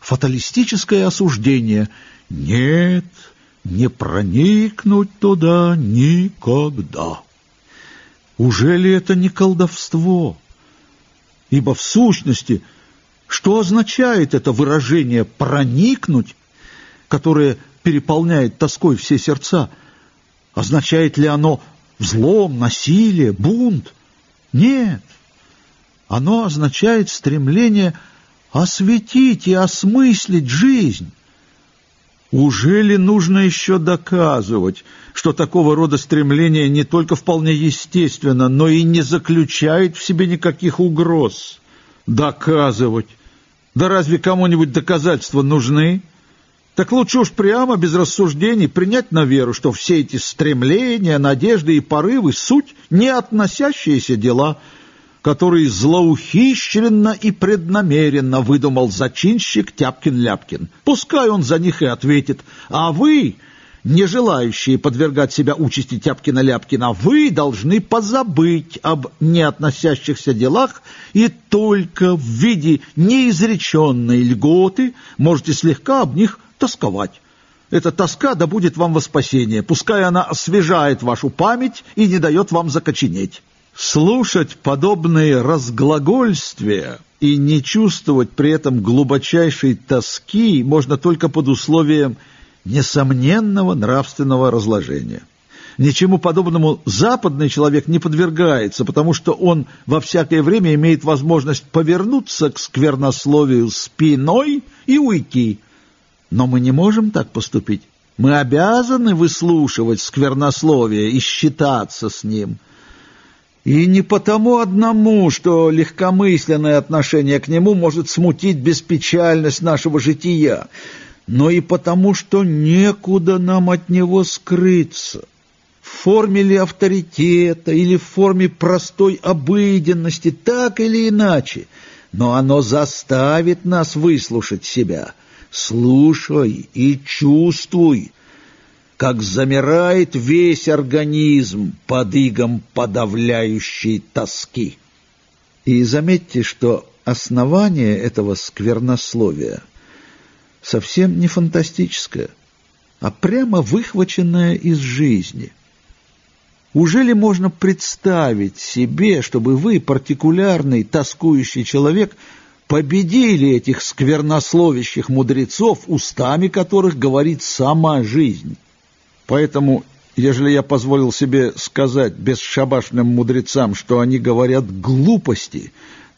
фаталистическое осуждение. Нет, не проникнуть туда никогда. Уже ли это не колдовство? Ибо в сущности, что означает это выражение «проникнуть», которое переполняет тоской все сердца? Означает ли оно взлом, насилие, бунт? Нет. Оно означает стремление осветить и осмыслить жизнь, Уже ли нужно еще доказывать, что такого рода стремление не только вполне естественно, но и не заключает в себе никаких угроз? Доказывать? Да разве кому-нибудь доказательства нужны? Так лучше уж прямо, без рассуждений, принять на веру, что все эти стремления, надежды и порывы — суть не относящиеся дела — который злоухищренно и преднамеренно выдумал зачинщик Тяпкин-Ляпкин. Пускай он за них и ответит. А вы, не желающие подвергать себя участи Тяпкина-Ляпкина, вы должны позабыть об неотносящихся делах и только в виде неизреченной льготы можете слегка об них тосковать. Эта тоска да будет вам во спасение, пускай она освежает вашу память и не дает вам закоченеть. Слушать подобные разглагольствия и не чувствовать при этом глубочайшей тоски можно только под условием несомненного нравственного разложения. Ничему подобному западный человек не подвергается, потому что он во всякое время имеет возможность повернуться к сквернословию спиной и уйти. Но мы не можем так поступить. Мы обязаны выслушивать сквернословие и считаться с ним – и не потому одному, что легкомысленное отношение к нему может смутить беспечальность нашего жития, но и потому, что некуда нам от него скрыться. В форме ли авторитета или в форме простой обыденности, так или иначе, но оно заставит нас выслушать себя. Слушай и чувствуй, как замирает весь организм под игом подавляющей тоски. И заметьте, что основание этого сквернословия совсем не фантастическое, а прямо выхваченное из жизни. Уже ли можно представить себе, чтобы вы, партикулярный тоскующий человек, победили этих сквернословящих мудрецов, устами которых говорит сама жизнь? Поэтому, ежели я позволил себе сказать бесшабашным мудрецам, что они говорят глупости,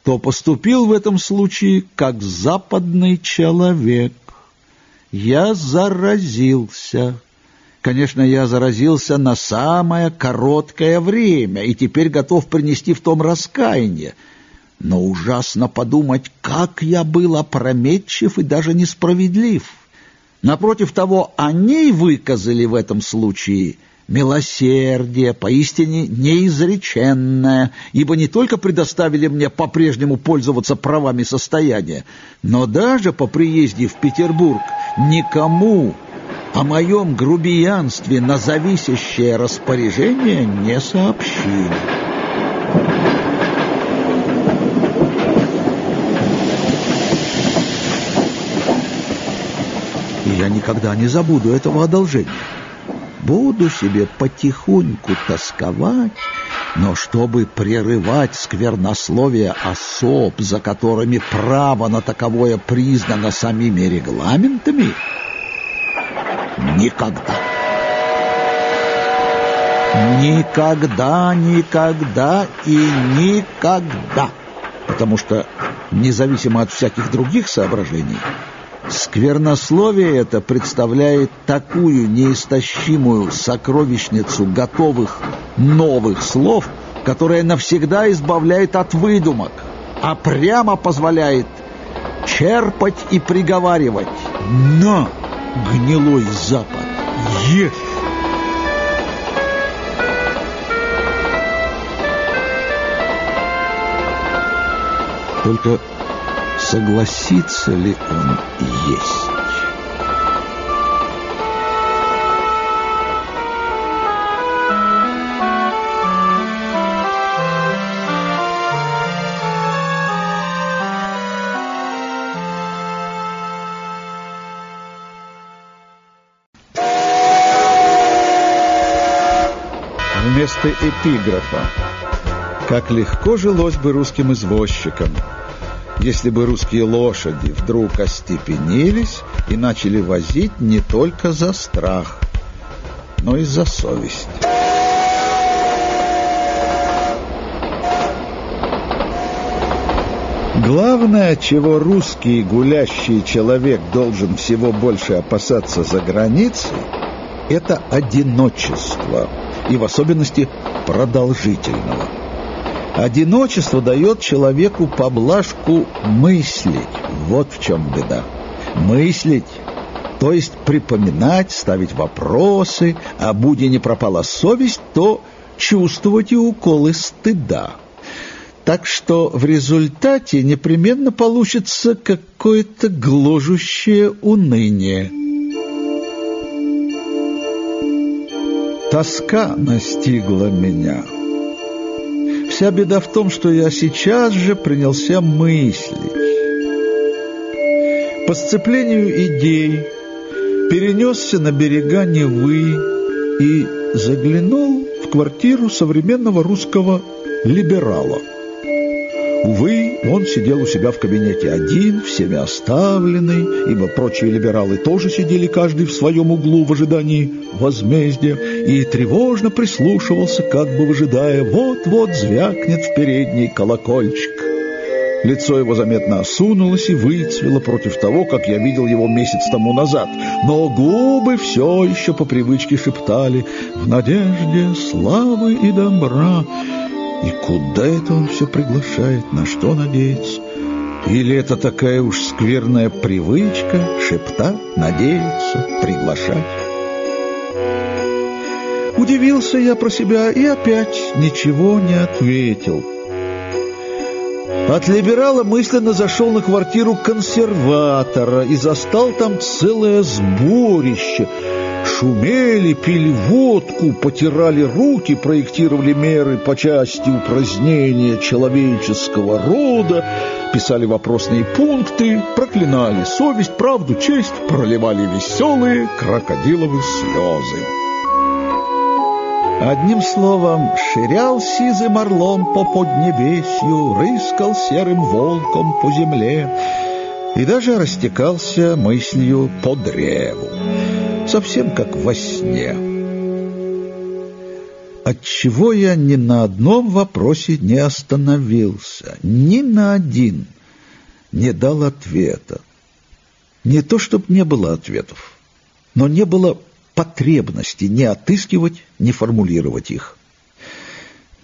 то поступил в этом случае как западный человек. Я заразился. Конечно, я заразился на самое короткое время и теперь готов принести в том раскаяние. Но ужасно подумать, как я был опрометчив и даже несправедлив. Напротив того, они выказали в этом случае милосердие, поистине неизреченное, ибо не только предоставили мне по-прежнему пользоваться правами состояния, но даже по приезде в Петербург никому о моем грубиянстве на зависящее распоряжение не сообщили. Я никогда не забуду этого одолжения. Буду себе потихоньку тосковать, но чтобы прерывать сквернословие особ, за которыми право на таковое признано самими регламентами, никогда. Никогда, никогда и никогда. Потому что, независимо от всяких других соображений, Сквернословие это представляет такую неистощимую сокровищницу готовых новых слов, которая навсегда избавляет от выдумок, а прямо позволяет черпать и приговаривать. На, гнилой запад, ешь! Только согласится ли он есть. Вместо эпиграфа «Как легко жилось бы русским извозчикам», если бы русские лошади вдруг остепенились и начали возить не только за страх, но и за совесть. Главное, чего русский гулящий человек должен всего больше опасаться за границей, это одиночество, и в особенности продолжительного. Одиночество дает человеку поблажку мыслить. Вот в чем беда. Мыслить, то есть припоминать, ставить вопросы, а будь не пропала совесть, то чувствовать и уколы стыда. Так что в результате непременно получится какое-то гложущее уныние. Тоска настигла меня. Вся беда в том, что я сейчас же принялся мыслить. По сцеплению идей перенесся на берега Невы и заглянул в квартиру современного русского либерала – Увы, он сидел у себя в кабинете один, всеми оставленный, ибо прочие либералы тоже сидели каждый в своем углу в ожидании возмездия, и тревожно прислушивался, как бы выжидая, вот-вот звякнет в передний колокольчик. Лицо его заметно осунулось и выцвело против того, как я видел его месяц тому назад, но губы все еще по привычке шептали «В надежде славы и добра». И куда это он все приглашает, на что надеется? Или это такая уж скверная привычка шептать, надеяться, приглашать? Удивился я про себя и опять ничего не ответил. От либерала мысленно зашел на квартиру консерватора и застал там целое сборище — шумели, пили водку, потирали руки, проектировали меры по части упразднения человеческого рода, писали вопросные пункты, проклинали совесть, правду, честь, проливали веселые крокодиловые слезы. Одним словом, ширял сизым орлом по поднебесью, рыскал серым волком по земле и даже растекался мыслью по древу совсем как во сне. Отчего я ни на одном вопросе не остановился, ни на один не дал ответа. Не то, чтобы не было ответов, но не было потребности ни отыскивать, ни формулировать их.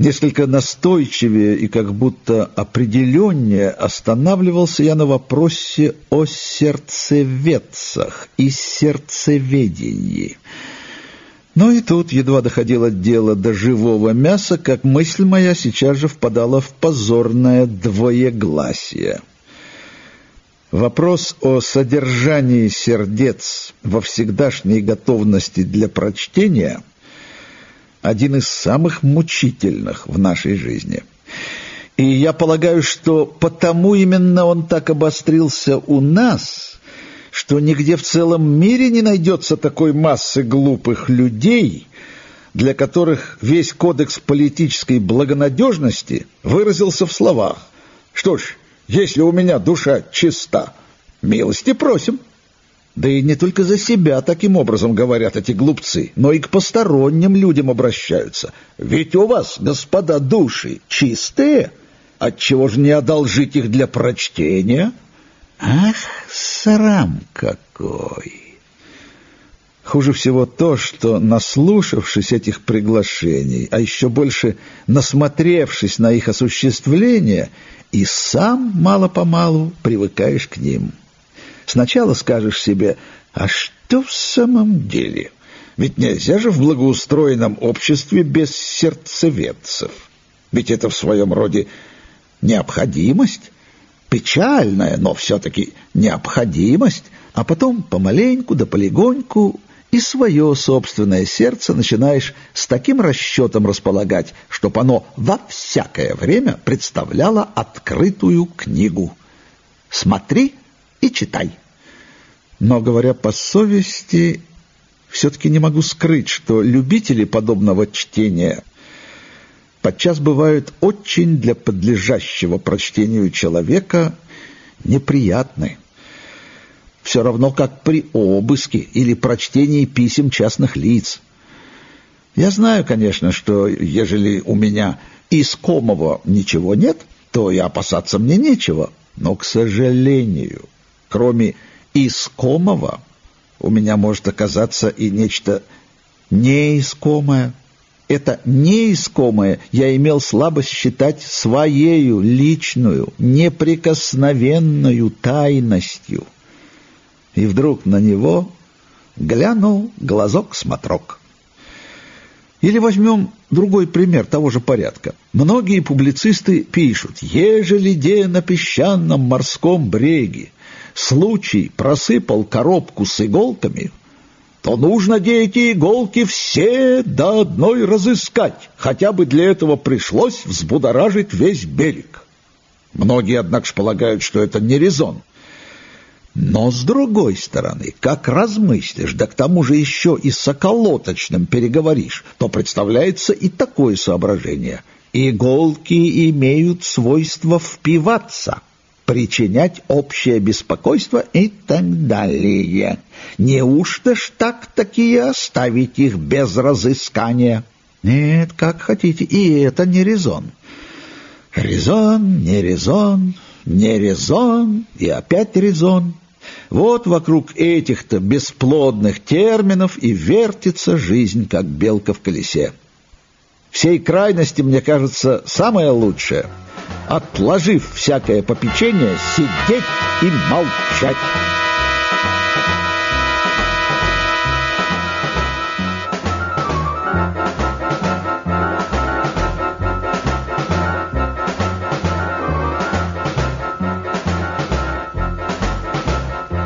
Несколько настойчивее и как будто определеннее останавливался я на вопросе о сердцеведцах и сердцеведении. Но и тут едва доходило дело до живого мяса, как мысль моя сейчас же впадала в позорное двоегласие. Вопрос о содержании сердец во всегдашней готовности для прочтения — один из самых мучительных в нашей жизни. И я полагаю, что потому именно он так обострился у нас, что нигде в целом мире не найдется такой массы глупых людей, для которых весь кодекс политической благонадежности выразился в словах. Что ж, если у меня душа чиста, милости просим. Да и не только за себя таким образом говорят эти глупцы, но и к посторонним людям обращаются. Ведь у вас, господа души, чистые, отчего же не одолжить их для прочтения? Ах, срам какой! Хуже всего то, что, наслушавшись этих приглашений, а еще больше насмотревшись на их осуществление, и сам мало-помалу привыкаешь к ним. Сначала скажешь себе, а что в самом деле? Ведь нельзя же в благоустроенном обществе без сердцеведцев. Ведь это в своем роде необходимость, печальная, но все-таки необходимость, а потом помаленьку да полегоньку и свое собственное сердце начинаешь с таким расчетом располагать, чтоб оно во всякое время представляло открытую книгу. Смотри и читай. Но, говоря по совести, все-таки не могу скрыть, что любители подобного чтения подчас бывают очень для подлежащего прочтению человека неприятны. Все равно, как при обыске или прочтении писем частных лиц. Я знаю, конечно, что ежели у меня искомого ничего нет, то и опасаться мне нечего. Но, к сожалению, кроме искомого, у меня может оказаться и нечто неискомое. Это неискомое я имел слабость считать своею личную, неприкосновенную тайностью. И вдруг на него глянул глазок-смотрок. Или возьмем другой пример того же порядка. Многие публицисты пишут, ежели где на песчаном морском бреге случай просыпал коробку с иголками, то нужно эти иголки все до одной разыскать, хотя бы для этого пришлось взбудоражить весь берег. Многие, однако, полагают, что это не резон. Но, с другой стороны, как размыслишь, да к тому же еще и с околоточным переговоришь, то представляется и такое соображение. Иголки имеют свойство впиваться, причинять общее беспокойство и так далее. Неужто ж так такие оставить их без разыскания? Нет, как хотите, и это не резон. Резон, не резон, не резон и опять резон. Вот вокруг этих-то бесплодных терминов и вертится жизнь, как белка в колесе. Всей крайности, мне кажется, самое лучшее — отложив всякое попечение, сидеть и молчать.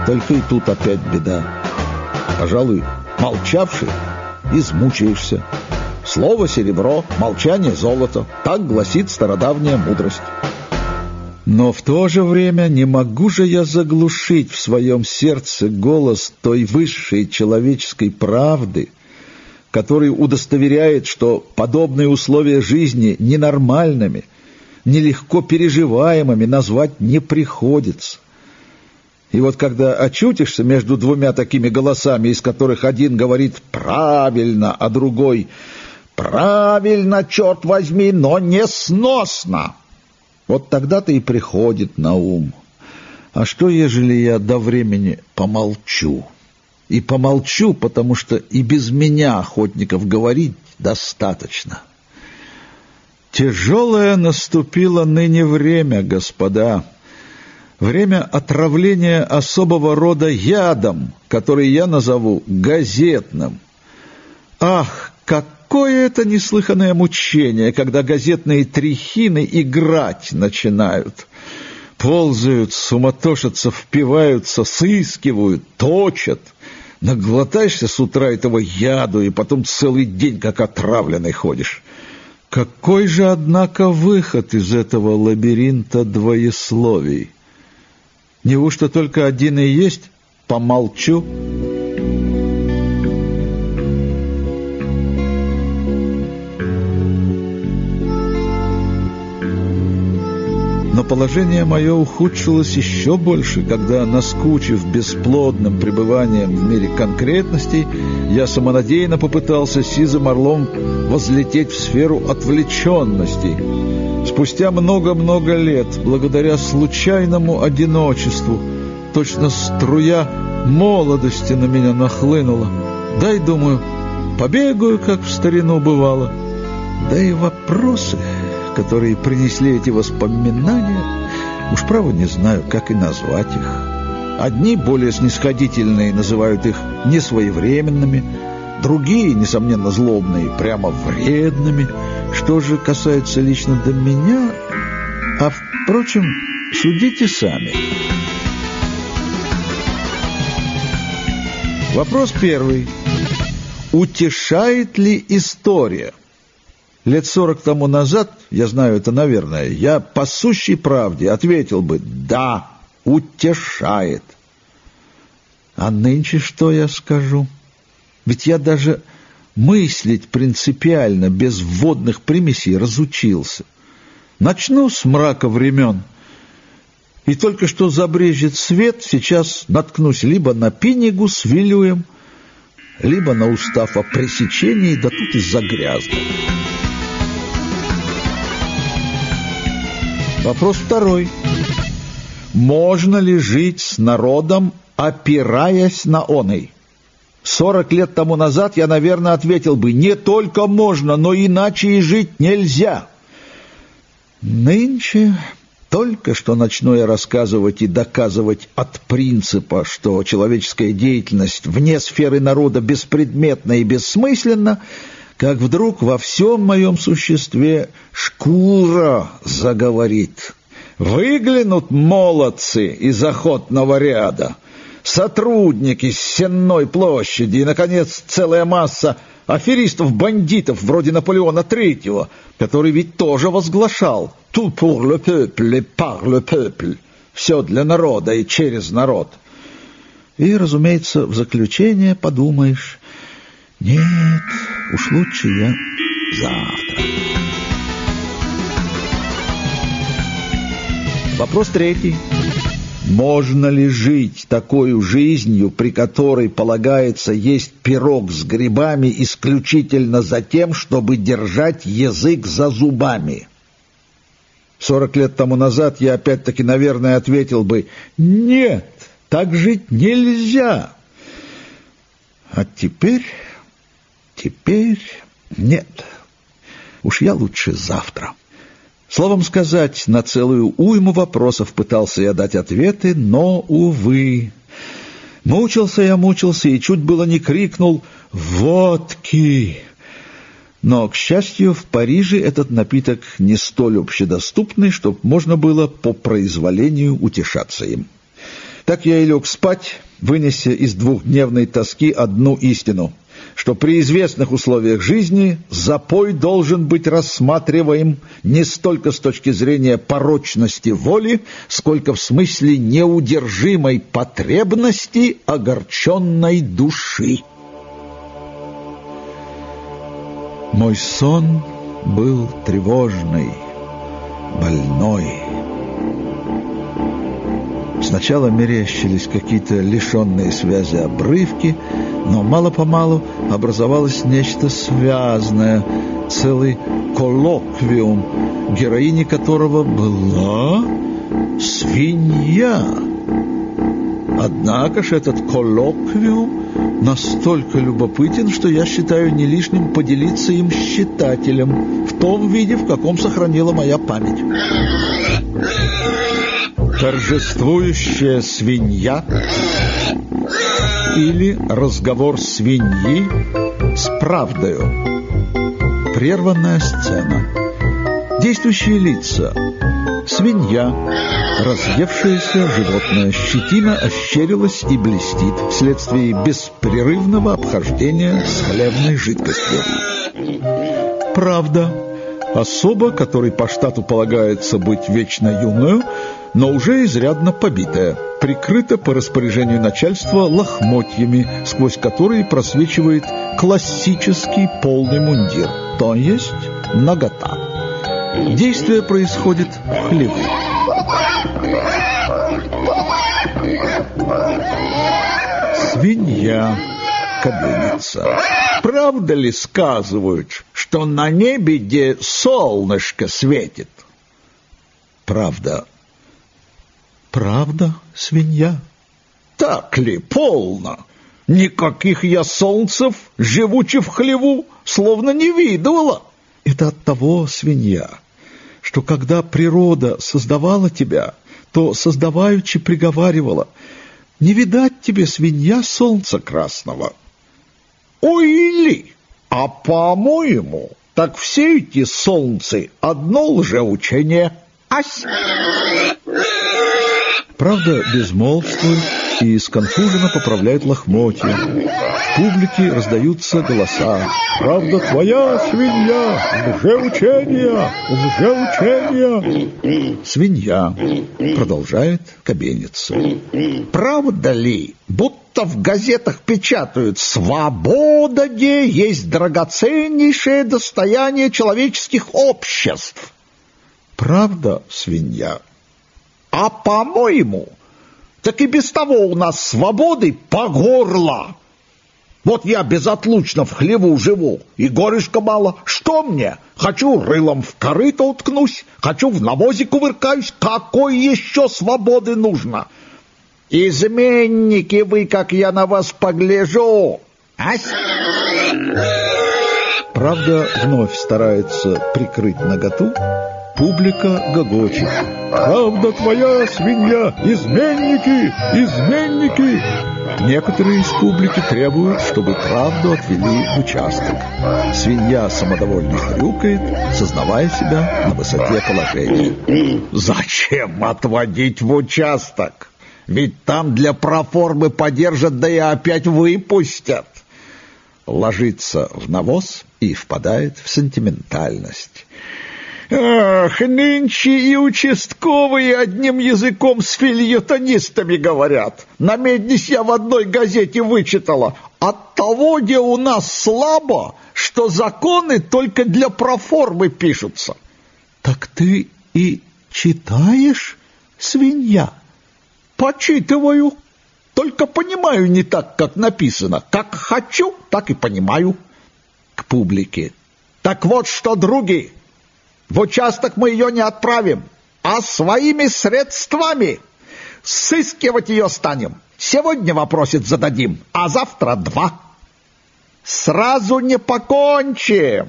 Только и тут опять беда. Пожалуй, молчавший, измучаешься. Слово серебро, молчание золото. Так гласит стародавняя мудрость. Но в то же время не могу же я заглушить в своем сердце голос той высшей человеческой правды, который удостоверяет, что подобные условия жизни ненормальными, нелегко переживаемыми назвать не приходится. И вот когда очутишься между двумя такими голосами, из которых один говорит «правильно», а другой «правильно, черт возьми, но несносно», вот тогда-то и приходит на ум. А что, ежели я до времени помолчу? И помолчу, потому что и без меня охотников говорить достаточно. Тяжелое наступило ныне время, господа время отравления особого рода ядом, который я назову газетным. Ах, какое это неслыханное мучение, когда газетные трихины играть начинают. Ползают, суматошатся, впиваются, сыскивают, точат. Наглотаешься с утра этого яду, и потом целый день как отравленный ходишь. Какой же, однако, выход из этого лабиринта двоесловий? Неужто только один и есть? Помолчу. Положение мое ухудшилось еще больше, когда, наскучив бесплодным пребыванием в мире конкретностей, я самонадеянно попытался сизым орлом возлететь в сферу отвлеченностей, Спустя много-много лет, благодаря случайному одиночеству, точно струя молодости на меня нахлынула. Дай, думаю, побегаю, как в старину бывало. Да и вопросы, которые принесли эти воспоминания, уж право не знаю, как и назвать их. Одни, более снисходительные, называют их несвоевременными, другие, несомненно, злобные, прямо вредными – что же касается лично до меня, а, впрочем, судите сами. Вопрос первый. Утешает ли история? Лет сорок тому назад, я знаю это, наверное, я по сущей правде ответил бы «да, утешает». А нынче что я скажу? Ведь я даже мыслить принципиально, без вводных примесей, разучился. Начну с мрака времен, и только что забрежет свет, сейчас наткнусь либо на пинигу с вилюем, либо на устав о пресечении, да тут и загрязну. Вопрос второй. можно ли жить с народом, опираясь на оный? Сорок лет тому назад я, наверное, ответил бы, не только можно, но иначе и жить нельзя. Нынче только что начну я рассказывать и доказывать от принципа, что человеческая деятельность вне сферы народа беспредметна и бессмысленна, как вдруг во всем моем существе шкура заговорит. Выглянут молодцы из охотного ряда, сотрудники с Сенной площади и, наконец, целая масса аферистов-бандитов вроде Наполеона Третьего, который ведь тоже возглашал «tout pour le peuple et par le peuple» — «все для народа и через народ». И, разумеется, в заключение подумаешь «нет, уж лучше я завтра». Вопрос третий. Можно ли жить такой жизнью, при которой полагается есть пирог с грибами исключительно за тем, чтобы держать язык за зубами? Сорок лет тому назад я опять-таки, наверное, ответил бы «Нет, так жить нельзя». А теперь, теперь нет. Уж я лучше завтра. Словом сказать, на целую уйму вопросов пытался я дать ответы, но, увы. Мучился я, мучился и чуть было не крикнул «Водки!». Но, к счастью, в Париже этот напиток не столь общедоступный, чтобы можно было по произволению утешаться им. Так я и лег спать, вынеся из двухдневной тоски одну истину — что при известных условиях жизни запой должен быть рассматриваем не столько с точки зрения порочности воли, сколько в смысле неудержимой потребности огорченной души. Мой сон был тревожный, больной. Сначала мерещились какие-то лишенные связи обрывки, но мало-помалу образовалось нечто связанное, целый коллоквиум, героиней которого была свинья. Однако ж этот коллоквиум настолько любопытен, что я считаю не лишним поделиться им с читателем в том виде, в каком сохранила моя память. Торжествующая свинья или разговор свиньи с правдою. Прерванная сцена. Действующие лица. Свинья, разъевшееся животное, щетина ощерилась и блестит вследствие беспрерывного обхождения с хлебной жидкостью. Правда. Особа, которой по штату полагается быть вечно юную, но уже изрядно побитая, прикрыта по распоряжению начальства лохмотьями, сквозь которые просвечивает классический полный мундир, то есть нагота. Действие происходит в хлеву. Свинья кабинется. Правда ли сказывают, что на небе, где солнышко светит? Правда. Правда, свинья? Так ли, полно? Никаких я солнцев, живучи в хлеву, словно не видывала. Это от того, свинья, что когда природа создавала тебя, то, создаваючи, приговаривала, не видать тебе, свинья, солнца красного. Ой ли, а по-моему, так все эти солнцы одно лжеучение. Ась! Правда, безмолвствует и сконфуженно поправляет лохмотья. В публике раздаются голоса. «Правда твоя, свинья! Лжеучение! Лжеучение!» Свинья продолжает кабениться. «Правда ли, будто в газетах печатают «Свобода где есть драгоценнейшее достояние человеческих обществ»?» Правда, свинья? А по-моему, так и без того у нас свободы по горло. Вот я безотлучно в хлеву живу, и горюшка мало. Что мне? Хочу рылом в корыто уткнусь, хочу в навозе кувыркаюсь. Какой еще свободы нужно? Изменники вы, как я на вас погляжу. Ась? Правда, вновь старается прикрыть наготу, Публика гогочет. «Правда твоя, свинья! Изменники! Изменники!» Некоторые из публики требуют, чтобы правду отвели в участок. Свинья самодовольно хрюкает, сознавая себя на высоте положения. «Зачем отводить в участок? Ведь там для проформы подержат, да и опять выпустят!» Ложится в навоз и впадает в сентиментальность. Ах, нынче и участковые одним языком с фильетонистами говорят. На меднись я в одной газете вычитала. От того, где у нас слабо, что законы только для проформы пишутся. Так ты и читаешь, свинья? Почитываю. Только понимаю не так, как написано. Как хочу, так и понимаю. К публике. Так вот что, други, в участок мы ее не отправим, а своими средствами сыскивать ее станем. Сегодня вопросик зададим, а завтра два. Сразу не покончим,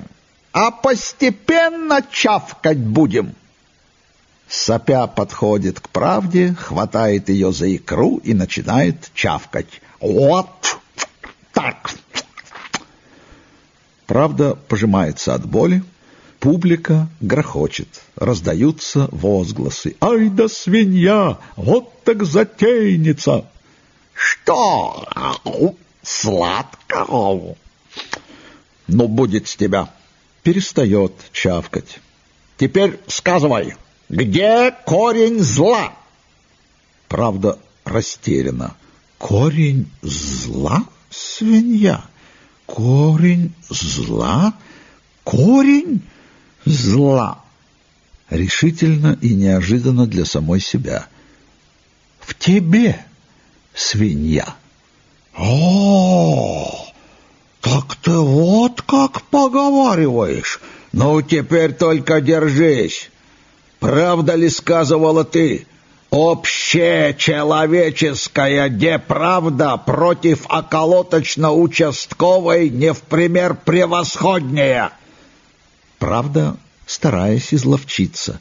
а постепенно чавкать будем. Сопя подходит к правде, хватает ее за икру и начинает чавкать. Вот так. Правда пожимается от боли, Публика грохочет, раздаются возгласы. «Ай да свинья! Вот так затейница!» «Что? Сладкого?» «Ну, будет с тебя!» Перестает чавкать. «Теперь сказывай, где корень зла?» Правда, растеряна. «Корень зла, свинья? Корень зла? Корень?» Зла. Решительно и неожиданно для самой себя. В тебе, свинья. О, так ты вот как поговариваешь. Ну, теперь только держись. Правда ли сказывала ты? Общечеловеческая деправда против околоточно-участковой не в пример превосходнее правда, стараясь изловчиться.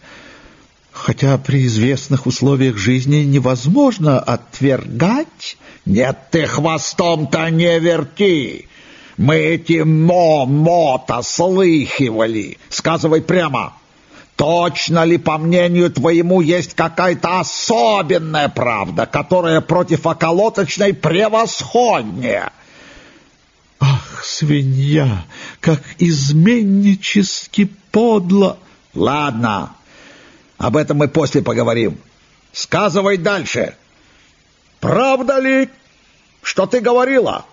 Хотя при известных условиях жизни невозможно отвергать... Нет, ты хвостом-то не верти! Мы эти мо-мо-то слыхивали. Сказывай прямо, точно ли, по мнению твоему, есть какая-то особенная правда, которая против околоточной превосходнее? Свинья, как изменнически подло! Ладно, об этом мы после поговорим. Сказывай дальше. Правда ли, что ты говорила?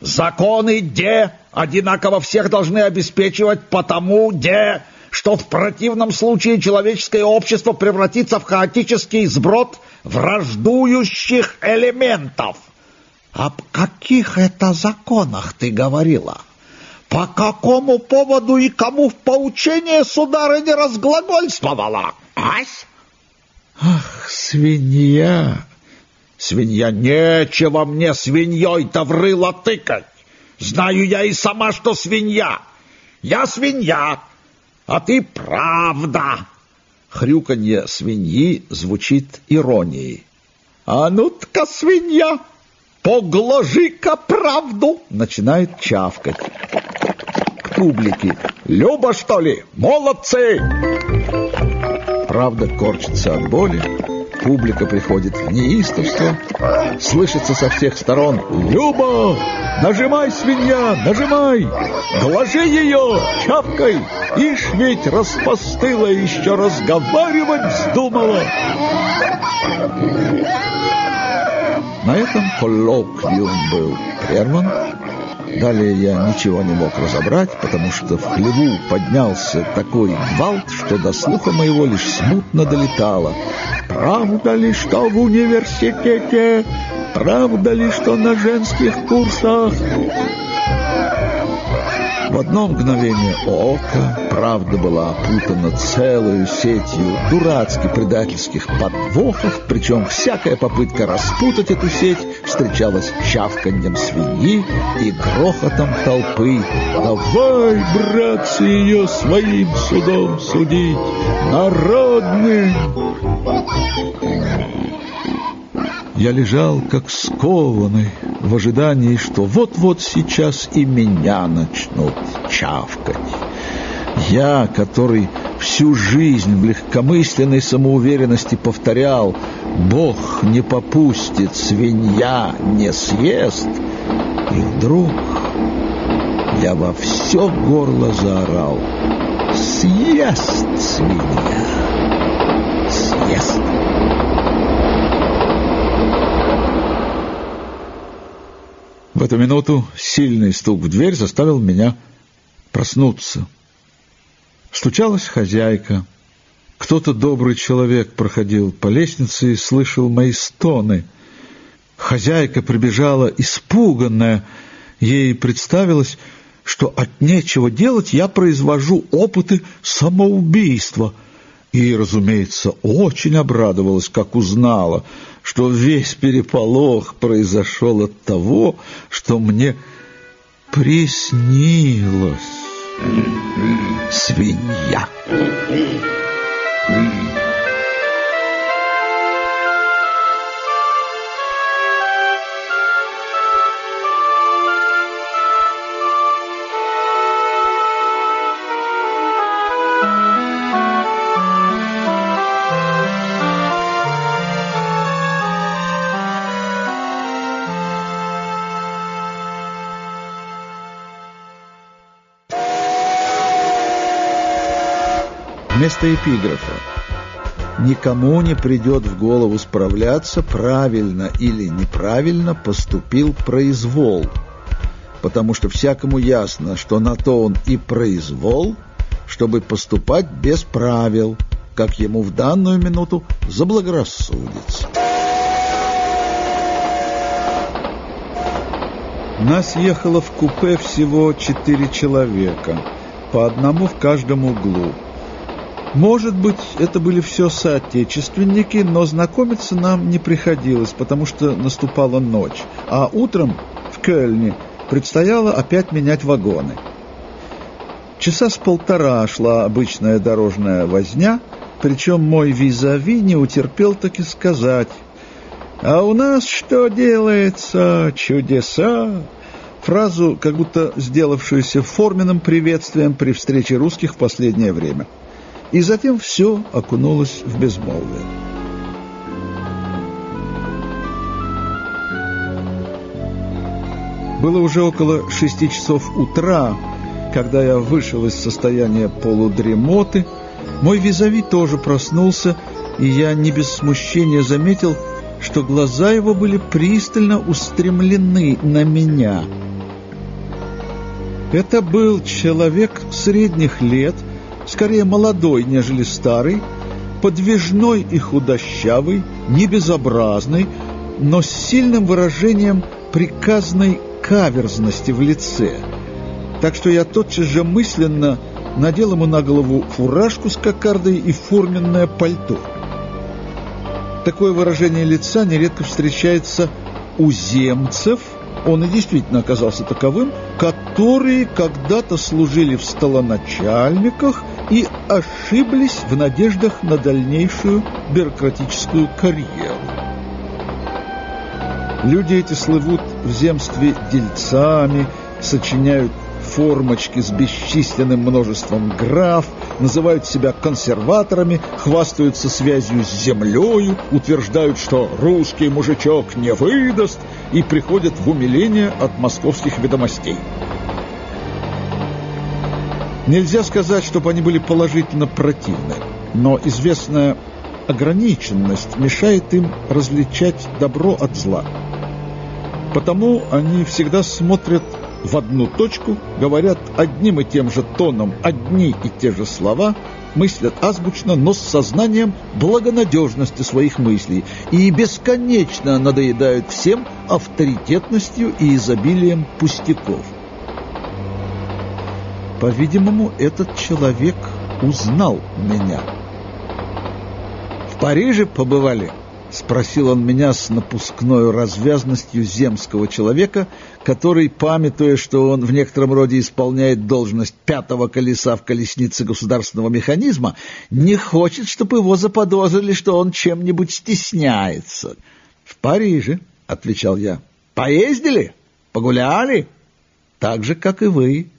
Законы де одинаково всех должны обеспечивать потому де, что в противном случае человеческое общество превратится в хаотический сброд враждующих элементов — об каких это законах ты говорила? По какому поводу и кому в поучение сударыня разглагольствовала? Ась? Ах, свинья! Свинья, нечего мне свиньей-то в рыло тыкать. Знаю я и сама, что свинья. Я свинья, а ты правда. Хрюканье свиньи звучит иронией. А ну-ка, свинья! «Поглажи-ка правду!» начинает чавкать. К публике. «Люба, что ли? Молодцы!» Правда корчится от боли. Публика приходит в неистовство. Слышится со всех сторон «Люба! Нажимай, свинья, нажимай! Глажи ее, чавкой! Ишь ведь распостыла, еще разговаривать вздумала!» На этом коллоквиум был прерван. Далее я ничего не мог разобрать, потому что в хлеву поднялся такой гвалт, что до слуха моего лишь смутно долетало. «Правда ли, что в университете Правда ли, что на женских курсах в одно мгновение ока правда была опутана целой сетью дурацких предательских подвохов, причем всякая попытка распутать эту сеть встречалась чавканьем свиньи и грохотом толпы. «Давай, братцы, ее своим судом судить, народным!» Я лежал как скованный в ожидании, что вот-вот сейчас и меня начнут чавкать. Я, который всю жизнь в легкомысленной самоуверенности повторял «Бог не попустит, свинья не съест», и вдруг я во все горло заорал «Съест свинья! Съест!» В эту минуту сильный стук в дверь заставил меня проснуться. Стучалась хозяйка. Кто-то добрый человек проходил по лестнице и слышал мои стоны. Хозяйка прибежала испуганная. Ей представилось, что от нечего делать я произвожу опыты самоубийства. И, разумеется, очень обрадовалась, как узнала, что весь переполох произошел от того, что мне приснилось свинья. Вместо эпиграфа «Никому не придет в голову справляться, правильно или неправильно поступил произвол», потому что всякому ясно, что на то он и произвол, чтобы поступать без правил, как ему в данную минуту заблагорассудится. Нас ехало в купе всего четыре человека, по одному в каждом углу. Может быть, это были все соотечественники, но знакомиться нам не приходилось, потому что наступала ночь, а утром в Кельне предстояло опять менять вагоны. Часа с полтора шла обычная дорожная возня, причем мой визави не утерпел таки сказать «А у нас что делается? Чудеса!» Фразу, как будто сделавшуюся форменным приветствием при встрече русских в последнее время – и затем все окунулось в безмолвие. Было уже около шести часов утра, когда я вышел из состояния полудремоты. Мой визави тоже проснулся, и я не без смущения заметил, что глаза его были пристально устремлены на меня. Это был человек средних лет – скорее молодой, нежели старый, подвижной и худощавый, не безобразный, но с сильным выражением приказной каверзности в лице. Так что я тотчас же мысленно надел ему на голову фуражку с кокардой и форменное пальто. Такое выражение лица нередко встречается у земцев, он и действительно оказался таковым, которые когда-то служили в столоначальниках и ошиблись в надеждах на дальнейшую бюрократическую карьеру. Люди эти слывут в земстве дельцами, сочиняют формочки с бесчисленным множеством граф, называют себя консерваторами, хвастаются связью с землею, утверждают, что русский мужичок не выдаст, и приходят в умиление от московских ведомостей. Нельзя сказать, чтобы они были положительно противны, но известная ограниченность мешает им различать добро от зла. Потому они всегда смотрят в одну точку, говорят одним и тем же тоном одни и те же слова, мыслят азбучно, но с сознанием благонадежности своих мыслей и бесконечно надоедают всем авторитетностью и изобилием пустяков. По-видимому, этот человек узнал меня. В Париже побывали –— спросил он меня с напускной развязностью земского человека, который, памятуя, что он в некотором роде исполняет должность пятого колеса в колеснице государственного механизма, не хочет, чтобы его заподозрили, что он чем-нибудь стесняется. — В Париже, — отвечал я. — Поездили? Погуляли? — Так же, как и вы. —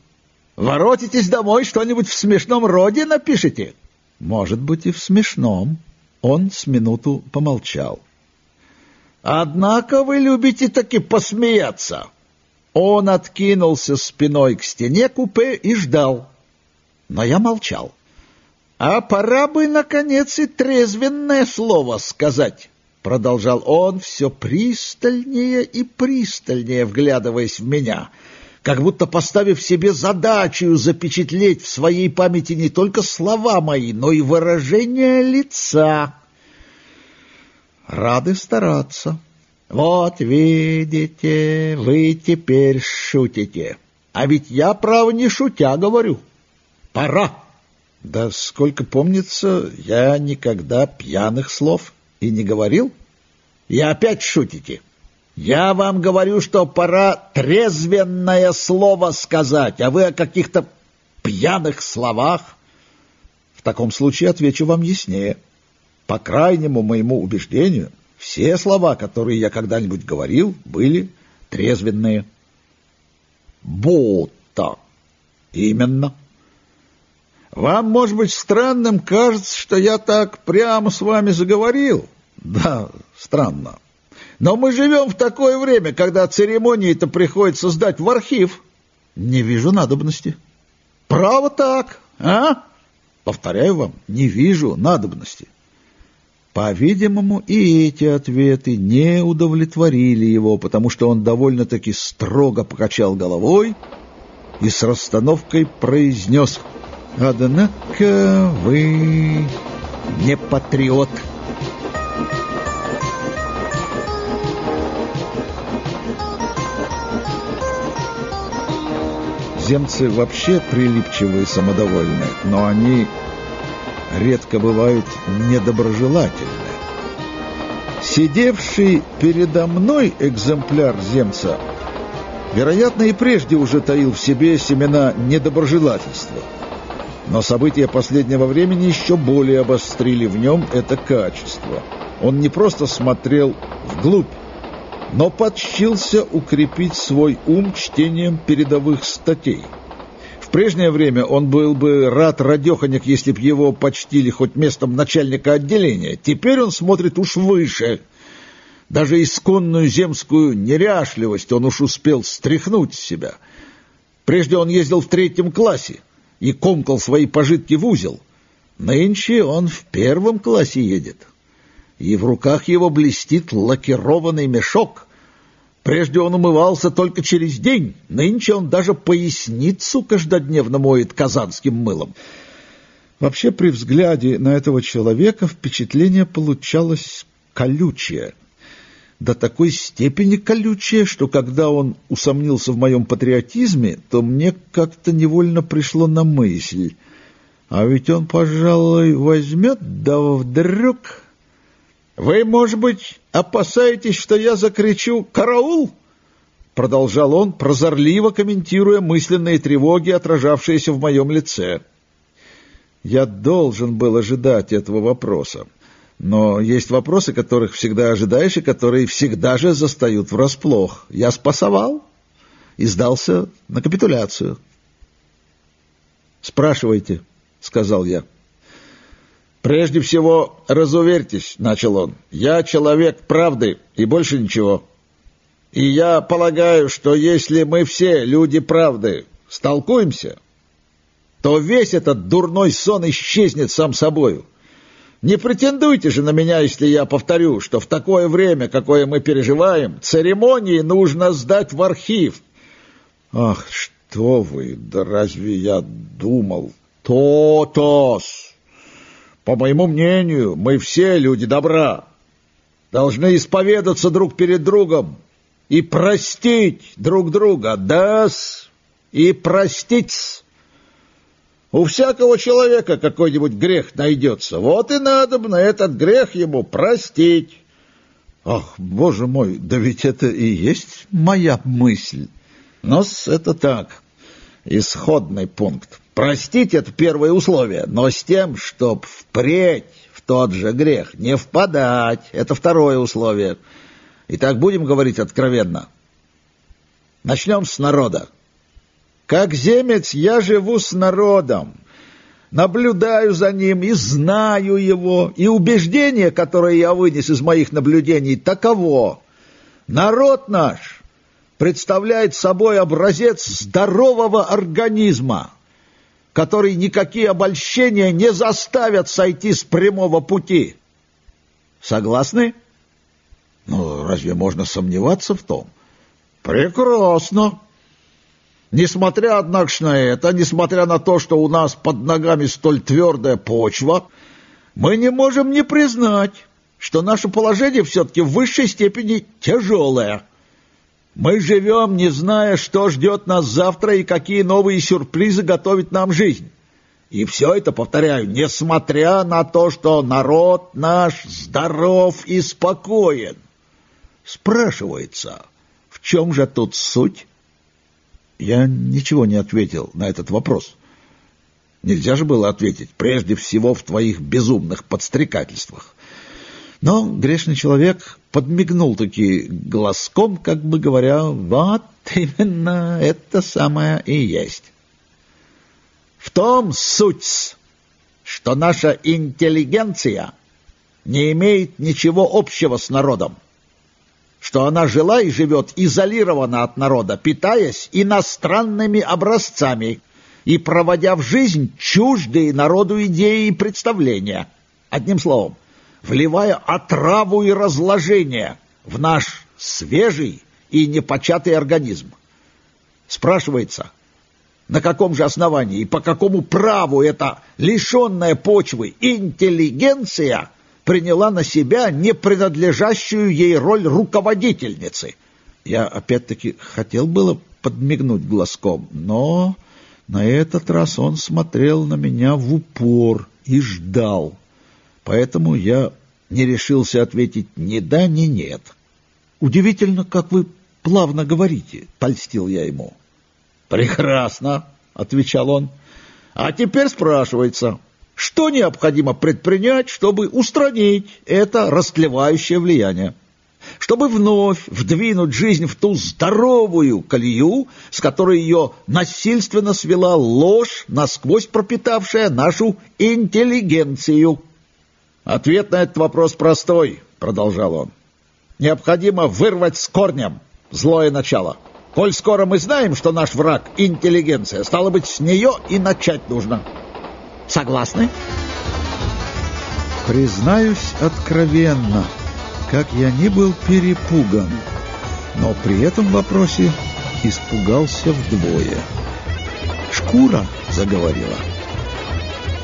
Воротитесь домой, что-нибудь в смешном роде напишите? — Может быть, и в смешном. — он с минуту помолчал. «Однако вы любите таки посмеяться!» Он откинулся спиной к стене купе и ждал. Но я молчал. «А пора бы, наконец, и трезвенное слово сказать!» Продолжал он все пристальнее и пристальнее, вглядываясь в меня — как будто поставив себе задачу запечатлеть в своей памяти не только слова мои, но и выражение лица. Рады стараться. Вот видите, вы теперь шутите. А ведь я, право, не шутя говорю. Пора. Да сколько помнится, я никогда пьяных слов и не говорил. И опять шутите. Я вам говорю, что пора трезвенное слово сказать, а вы о каких-то пьяных словах. В таком случае отвечу вам яснее. По крайнему моему убеждению, все слова, которые я когда-нибудь говорил, были трезвенные. Будто. Именно. Вам, может быть, странным кажется, что я так прямо с вами заговорил. Да, странно. Но мы живем в такое время, когда церемонии-то приходится сдать в архив. Не вижу надобности. Право так, а? Повторяю вам, не вижу надобности. По-видимому, и эти ответы не удовлетворили его, потому что он довольно-таки строго покачал головой и с расстановкой произнес «Однако вы не патриот». Земцы вообще прилипчивые самодовольные, но они редко бывают недоброжелательны. Сидевший передо мной экземпляр земца, вероятно, и прежде уже таил в себе семена недоброжелательства. Но события последнего времени еще более обострили в нем это качество. Он не просто смотрел вглубь, но подщился укрепить свой ум чтением передовых статей. В прежнее время он был бы рад радеханик, если б его почтили хоть местом начальника отделения. Теперь он смотрит уж выше. Даже исконную земскую неряшливость он уж успел стряхнуть с себя. Прежде он ездил в третьем классе и комкал свои пожитки в узел. Нынче он в первом классе едет и в руках его блестит лакированный мешок. Прежде он умывался только через день, нынче он даже поясницу каждодневно моет казанским мылом. Вообще, при взгляде на этого человека впечатление получалось колючее. До такой степени колючее, что когда он усомнился в моем патриотизме, то мне как-то невольно пришло на мысль. А ведь он, пожалуй, возьмет, да вдруг «Вы, может быть, опасаетесь, что я закричу «Караул»?» Продолжал он, прозорливо комментируя мысленные тревоги, отражавшиеся в моем лице. Я должен был ожидать этого вопроса. Но есть вопросы, которых всегда ожидаешь и которые всегда же застают врасплох. Я спасовал и сдался на капитуляцию. «Спрашивайте», — сказал я. «Прежде всего, разуверьтесь», — начал он, — «я человек правды и больше ничего. И я полагаю, что если мы все люди правды столкуемся, то весь этот дурной сон исчезнет сам собою. Не претендуйте же на меня, если я повторю, что в такое время, какое мы переживаем, церемонии нужно сдать в архив. Ах, что вы, да разве я думал? То-тос! По моему мнению, мы все люди добра. Должны исповедаться друг перед другом и простить друг друга, да и простить. У всякого человека какой-нибудь грех найдется. Вот и надо бы на этот грех ему простить. Ах, боже мой, да ведь это и есть моя мысль. Но это так, исходный пункт. Простить — это первое условие, но с тем, чтоб впредь в тот же грех не впадать, это второе условие. Итак, будем говорить откровенно. Начнем с народа. Как земец я живу с народом, наблюдаю за ним и знаю его, и убеждение, которое я вынес из моих наблюдений, таково. Народ наш представляет собой образец здорового организма, который никакие обольщения не заставят сойти с прямого пути. Согласны? Ну, разве можно сомневаться в том? Прекрасно. Несмотря, однако, на это, несмотря на то, что у нас под ногами столь твердая почва, мы не можем не признать, что наше положение все-таки в высшей степени тяжелое. Мы живем, не зная, что ждет нас завтра и какие новые сюрпризы готовит нам жизнь. И все это, повторяю, несмотря на то, что народ наш здоров и спокоен. Спрашивается, в чем же тут суть? Я ничего не ответил на этот вопрос. Нельзя же было ответить, прежде всего, в твоих безумных подстрекательствах. Но грешный человек подмигнул таки глазком, как бы говоря, вот именно это самое и есть. В том суть, что наша интеллигенция не имеет ничего общего с народом что она жила и живет изолированно от народа, питаясь иностранными образцами и проводя в жизнь чуждые народу идеи и представления. Одним словом, вливая отраву и разложение в наш свежий и непочатый организм. Спрашивается, на каком же основании и по какому праву эта лишенная почвы интеллигенция приняла на себя не принадлежащую ей роль руководительницы. Я опять-таки хотел было подмигнуть глазком, но на этот раз он смотрел на меня в упор и ждал. Поэтому я не решился ответить ни да, ни нет. «Удивительно, как вы плавно говорите», — польстил я ему. «Прекрасно», — отвечал он. «А теперь спрашивается, что необходимо предпринять, чтобы устранить это растлевающее влияние? Чтобы вновь вдвинуть жизнь в ту здоровую колею, с которой ее насильственно свела ложь, насквозь пропитавшая нашу интеллигенцию. Ответ на этот вопрос простой, продолжал он. Необходимо вырвать с корнем злое начало. Коль скоро мы знаем, что наш враг — интеллигенция, стало быть, с нее и начать нужно. Согласны? Признаюсь откровенно, как я не был перепуган, но при этом вопросе испугался вдвое. «Шкура!» — заговорила.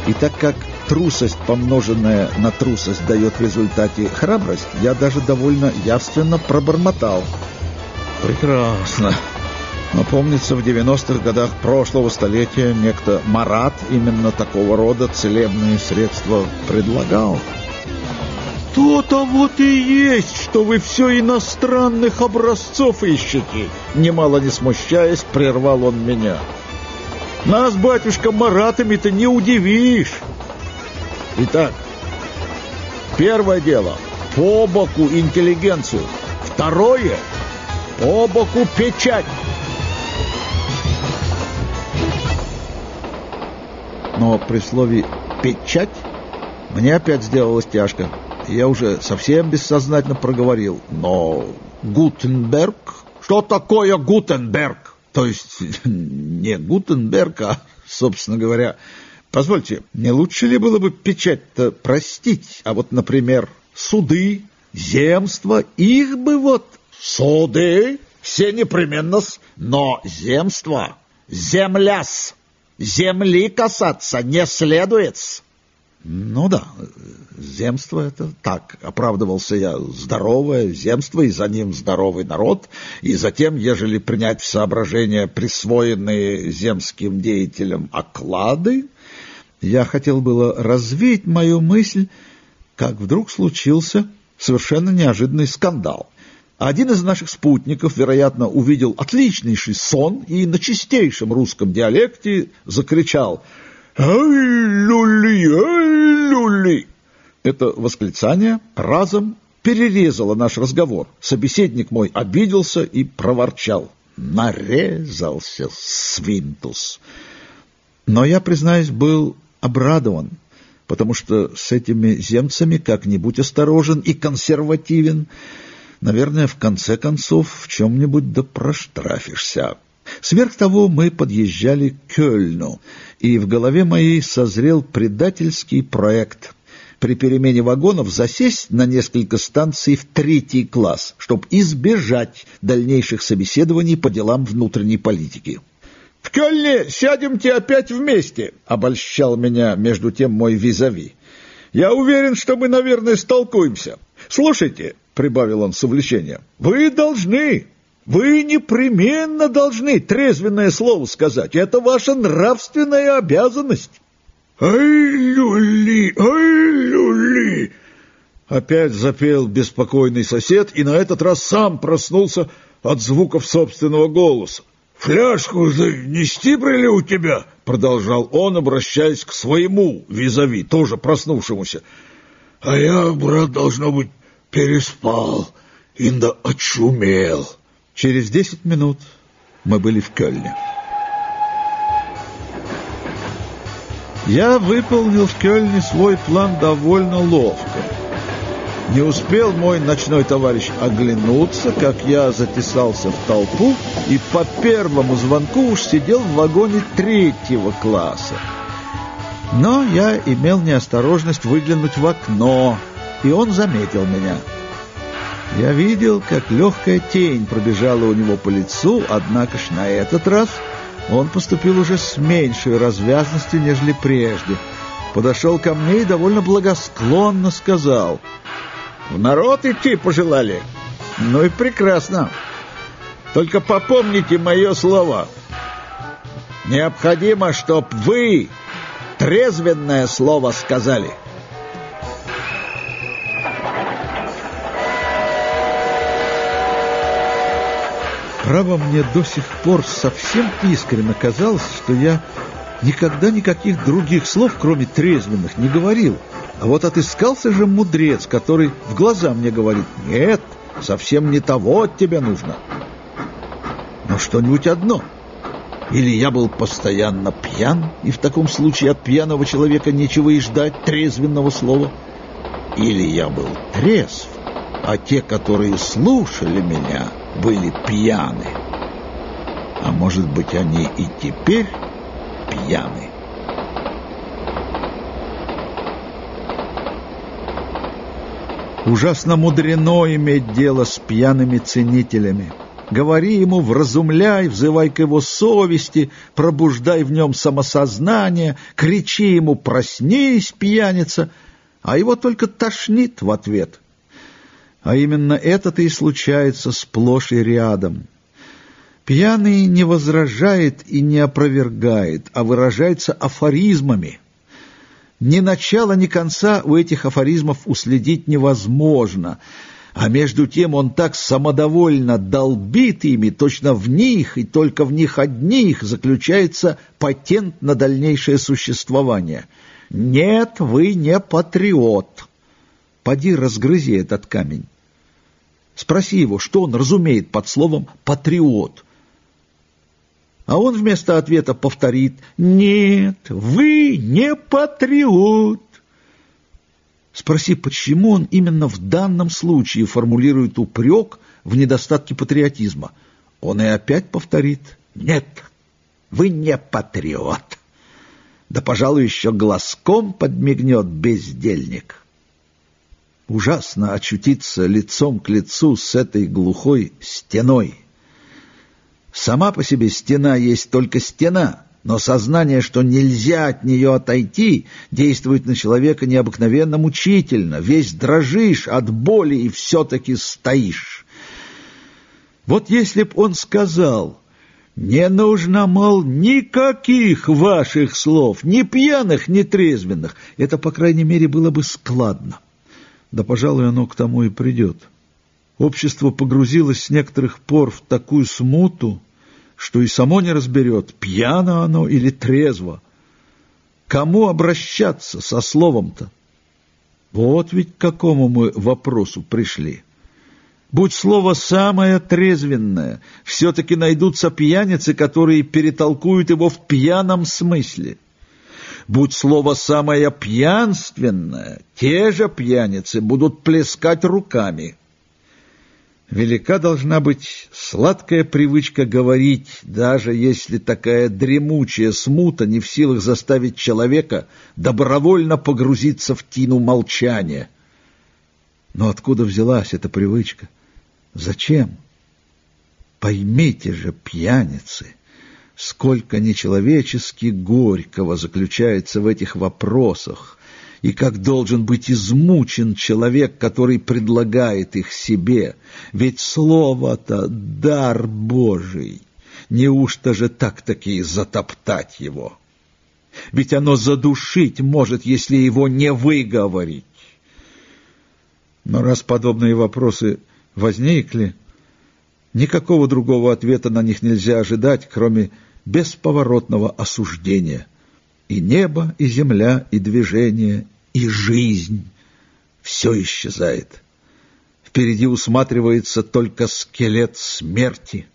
И так как трусость, помноженная на трусость, дает в результате храбрость, я даже довольно явственно пробормотал. «Прекрасно!» Но помнится, в 90-х годах прошлого столетия некто Марат именно такого рода целебные средства предлагал. «То-то вот и есть, что вы все иностранных образцов ищете!» Немало не смущаясь, прервал он меня. «Нас, батюшка, Маратами-то не удивишь!» Итак, первое дело — по боку интеллигенцию. Второе — по боку печать. но при слове «печать» мне опять сделалось тяжко. Я уже совсем бессознательно проговорил. Но Гутенберг... Что такое Гутенберг? То есть *laughs* не Гутенберг, а, собственно говоря... Позвольте, не лучше ли было бы печать-то простить? А вот, например, суды, земства, их бы вот... Суды? все непременно-с, но земство, земляс, земли касаться не следует -с. Ну да, земство это так, оправдывался я, здоровое земство, и за ним здоровый народ, и затем, ежели принять в соображение присвоенные земским деятелям оклады, я хотел было развить мою мысль, как вдруг случился совершенно неожиданный скандал. Один из наших спутников, вероятно, увидел отличнейший сон и на чистейшем русском диалекте закричал «Ай-люли, ай-люли!» Это восклицание разом перерезало наш разговор. Собеседник мой обиделся и проворчал. Нарезался свинтус. Но я, признаюсь, был обрадован, потому что с этими земцами как-нибудь осторожен и консервативен. Наверное, в конце концов в чем-нибудь да проштрафишься. Сверх того мы подъезжали к Кёльну, и в голове моей созрел предательский проект при перемене вагонов засесть на несколько станций в третий класс, чтобы избежать дальнейших собеседований по делам внутренней политики. «В Кёльне сядемте опять вместе», — обольщал меня между тем мой визави. «Я уверен, что мы, наверное, столкуемся. Слушайте», — прибавил он с увлечением, — «вы должны, вы непременно должны трезвенное слово сказать. Это ваша нравственная обязанность». «Ай-люли, ай-люли!» Опять запел беспокойный сосед, и на этот раз сам проснулся от звуков собственного голоса. «Фляжку нести брали у тебя?» — продолжал он, обращаясь к своему визави, тоже проснувшемуся. «А я, брат, должно быть, переспал, инда очумел». Через десять минут мы были в Кёльне. Я выполнил в Кёльне свой план довольно ловко. Не успел мой ночной товарищ оглянуться, как я затесался в толпу и по первому звонку уж сидел в вагоне третьего класса. Но я имел неосторожность выглянуть в окно, и он заметил меня. Я видел, как легкая тень пробежала у него по лицу, однако ж на этот раз он поступил уже с меньшей развязностью, нежели прежде. Подошел ко мне и довольно благосклонно сказал — в народ идти пожелали? Ну и прекрасно. Только попомните мое слово. Необходимо, чтоб вы трезвенное слово сказали. Право, мне до сих пор совсем искренне казалось, что я никогда никаких других слов, кроме трезвенных, не говорил. А вот отыскался же мудрец, который в глаза мне говорит, нет, совсем не того от тебя нужно. Но что-нибудь одно. Или я был постоянно пьян, и в таком случае от пьяного человека нечего и ждать трезвенного слова. Или я был трезв, а те, которые слушали меня, были пьяны. А может быть, они и теперь пьяны. Ужасно мудрено иметь дело с пьяными ценителями. Говори ему, вразумляй, взывай к его совести, пробуждай в нем самосознание, кричи ему «проснись, пьяница», а его только тошнит в ответ. А именно это-то и случается сплошь и рядом. Пьяный не возражает и не опровергает, а выражается афоризмами – ни начала, ни конца у этих афоризмов уследить невозможно, а между тем он так самодовольно долбит ими, точно в них и только в них одних заключается патент на дальнейшее существование. Нет, вы не патриот. Поди разгрызи этот камень. Спроси его, что он разумеет под словом «патриот». А он вместо ответа повторит «Нет, вы не патриот». Спроси, почему он именно в данном случае формулирует упрек в недостатке патриотизма. Он и опять повторит «Нет, вы не патриот». Да, пожалуй, еще глазком подмигнет бездельник. Ужасно очутиться лицом к лицу с этой глухой стеной. Сама по себе стена есть только стена, но сознание, что нельзя от нее отойти, действует на человека необыкновенно мучительно. Весь дрожишь от боли и все-таки стоишь. Вот если б он сказал, не нужно, мол, никаких ваших слов, ни пьяных, ни трезвенных, это, по крайней мере, было бы складно. Да, пожалуй, оно к тому и придет. Общество погрузилось с некоторых пор в такую смуту, что и само не разберет, пьяно оно или трезво. Кому обращаться со словом-то? Вот ведь к какому мы вопросу пришли. Будь слово самое трезвенное, все-таки найдутся пьяницы, которые перетолкуют его в пьяном смысле. Будь слово самое пьянственное, те же пьяницы будут плескать руками. Велика должна быть сладкая привычка говорить, даже если такая дремучая смута не в силах заставить человека добровольно погрузиться в тину молчания. Но откуда взялась эта привычка? Зачем? Поймите же, пьяницы, сколько нечеловечески горького заключается в этих вопросах, и как должен быть измучен человек, который предлагает их себе. Ведь слово-то — дар Божий. Неужто же так-таки затоптать его? Ведь оно задушить может, если его не выговорить. Но раз подобные вопросы возникли, никакого другого ответа на них нельзя ожидать, кроме бесповоротного осуждения. И небо, и земля, и движение, и жизнь. Все исчезает. Впереди усматривается только скелет смерти,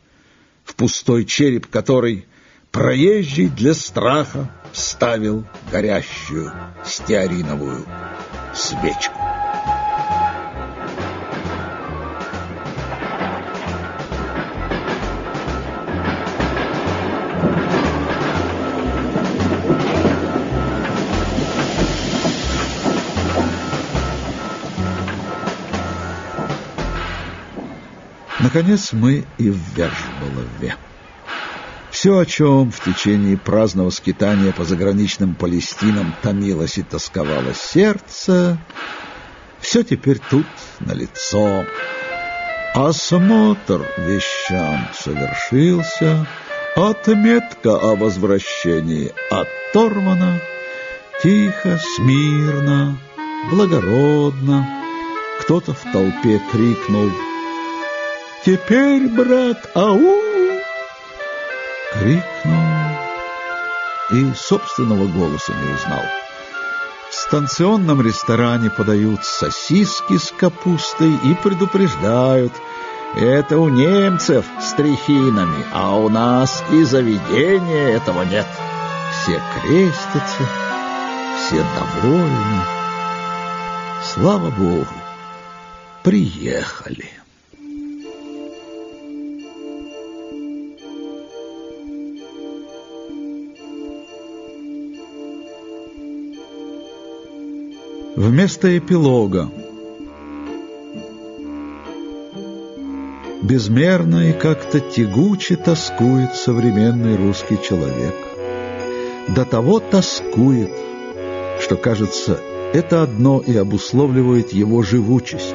в пустой череп который проезжий для страха ставил горящую стеариновую свечку. Наконец мы и в Вержболове. Все, о чем в течение праздного скитания по заграничным Палестинам томилось и тосковало сердце, все теперь тут налицо. Осмотр вещам совершился, отметка о возвращении оторвана, тихо, смирно, благородно. Кто-то в толпе крикнул — Теперь, брат, ау! Крикнул и собственного голоса не узнал. В станционном ресторане подают сосиски с капустой и предупреждают, это у немцев с трихинами, а у нас и заведения этого нет. Все крестятся, все довольны. Слава Богу, приехали. Вместо эпилога Безмерно и как-то тягуче тоскует современный русский человек. До того тоскует, что, кажется, это одно и обусловливает его живучесть.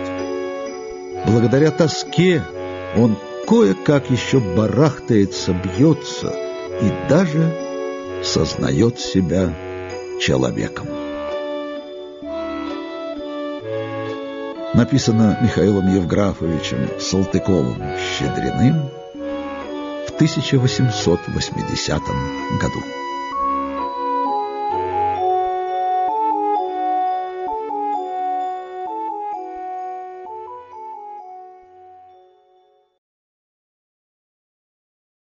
Благодаря тоске он кое-как еще барахтается, бьется и даже сознает себя человеком. Написано Михаилом Евграфовичем Салтыковым-Щедриным в 1880 году.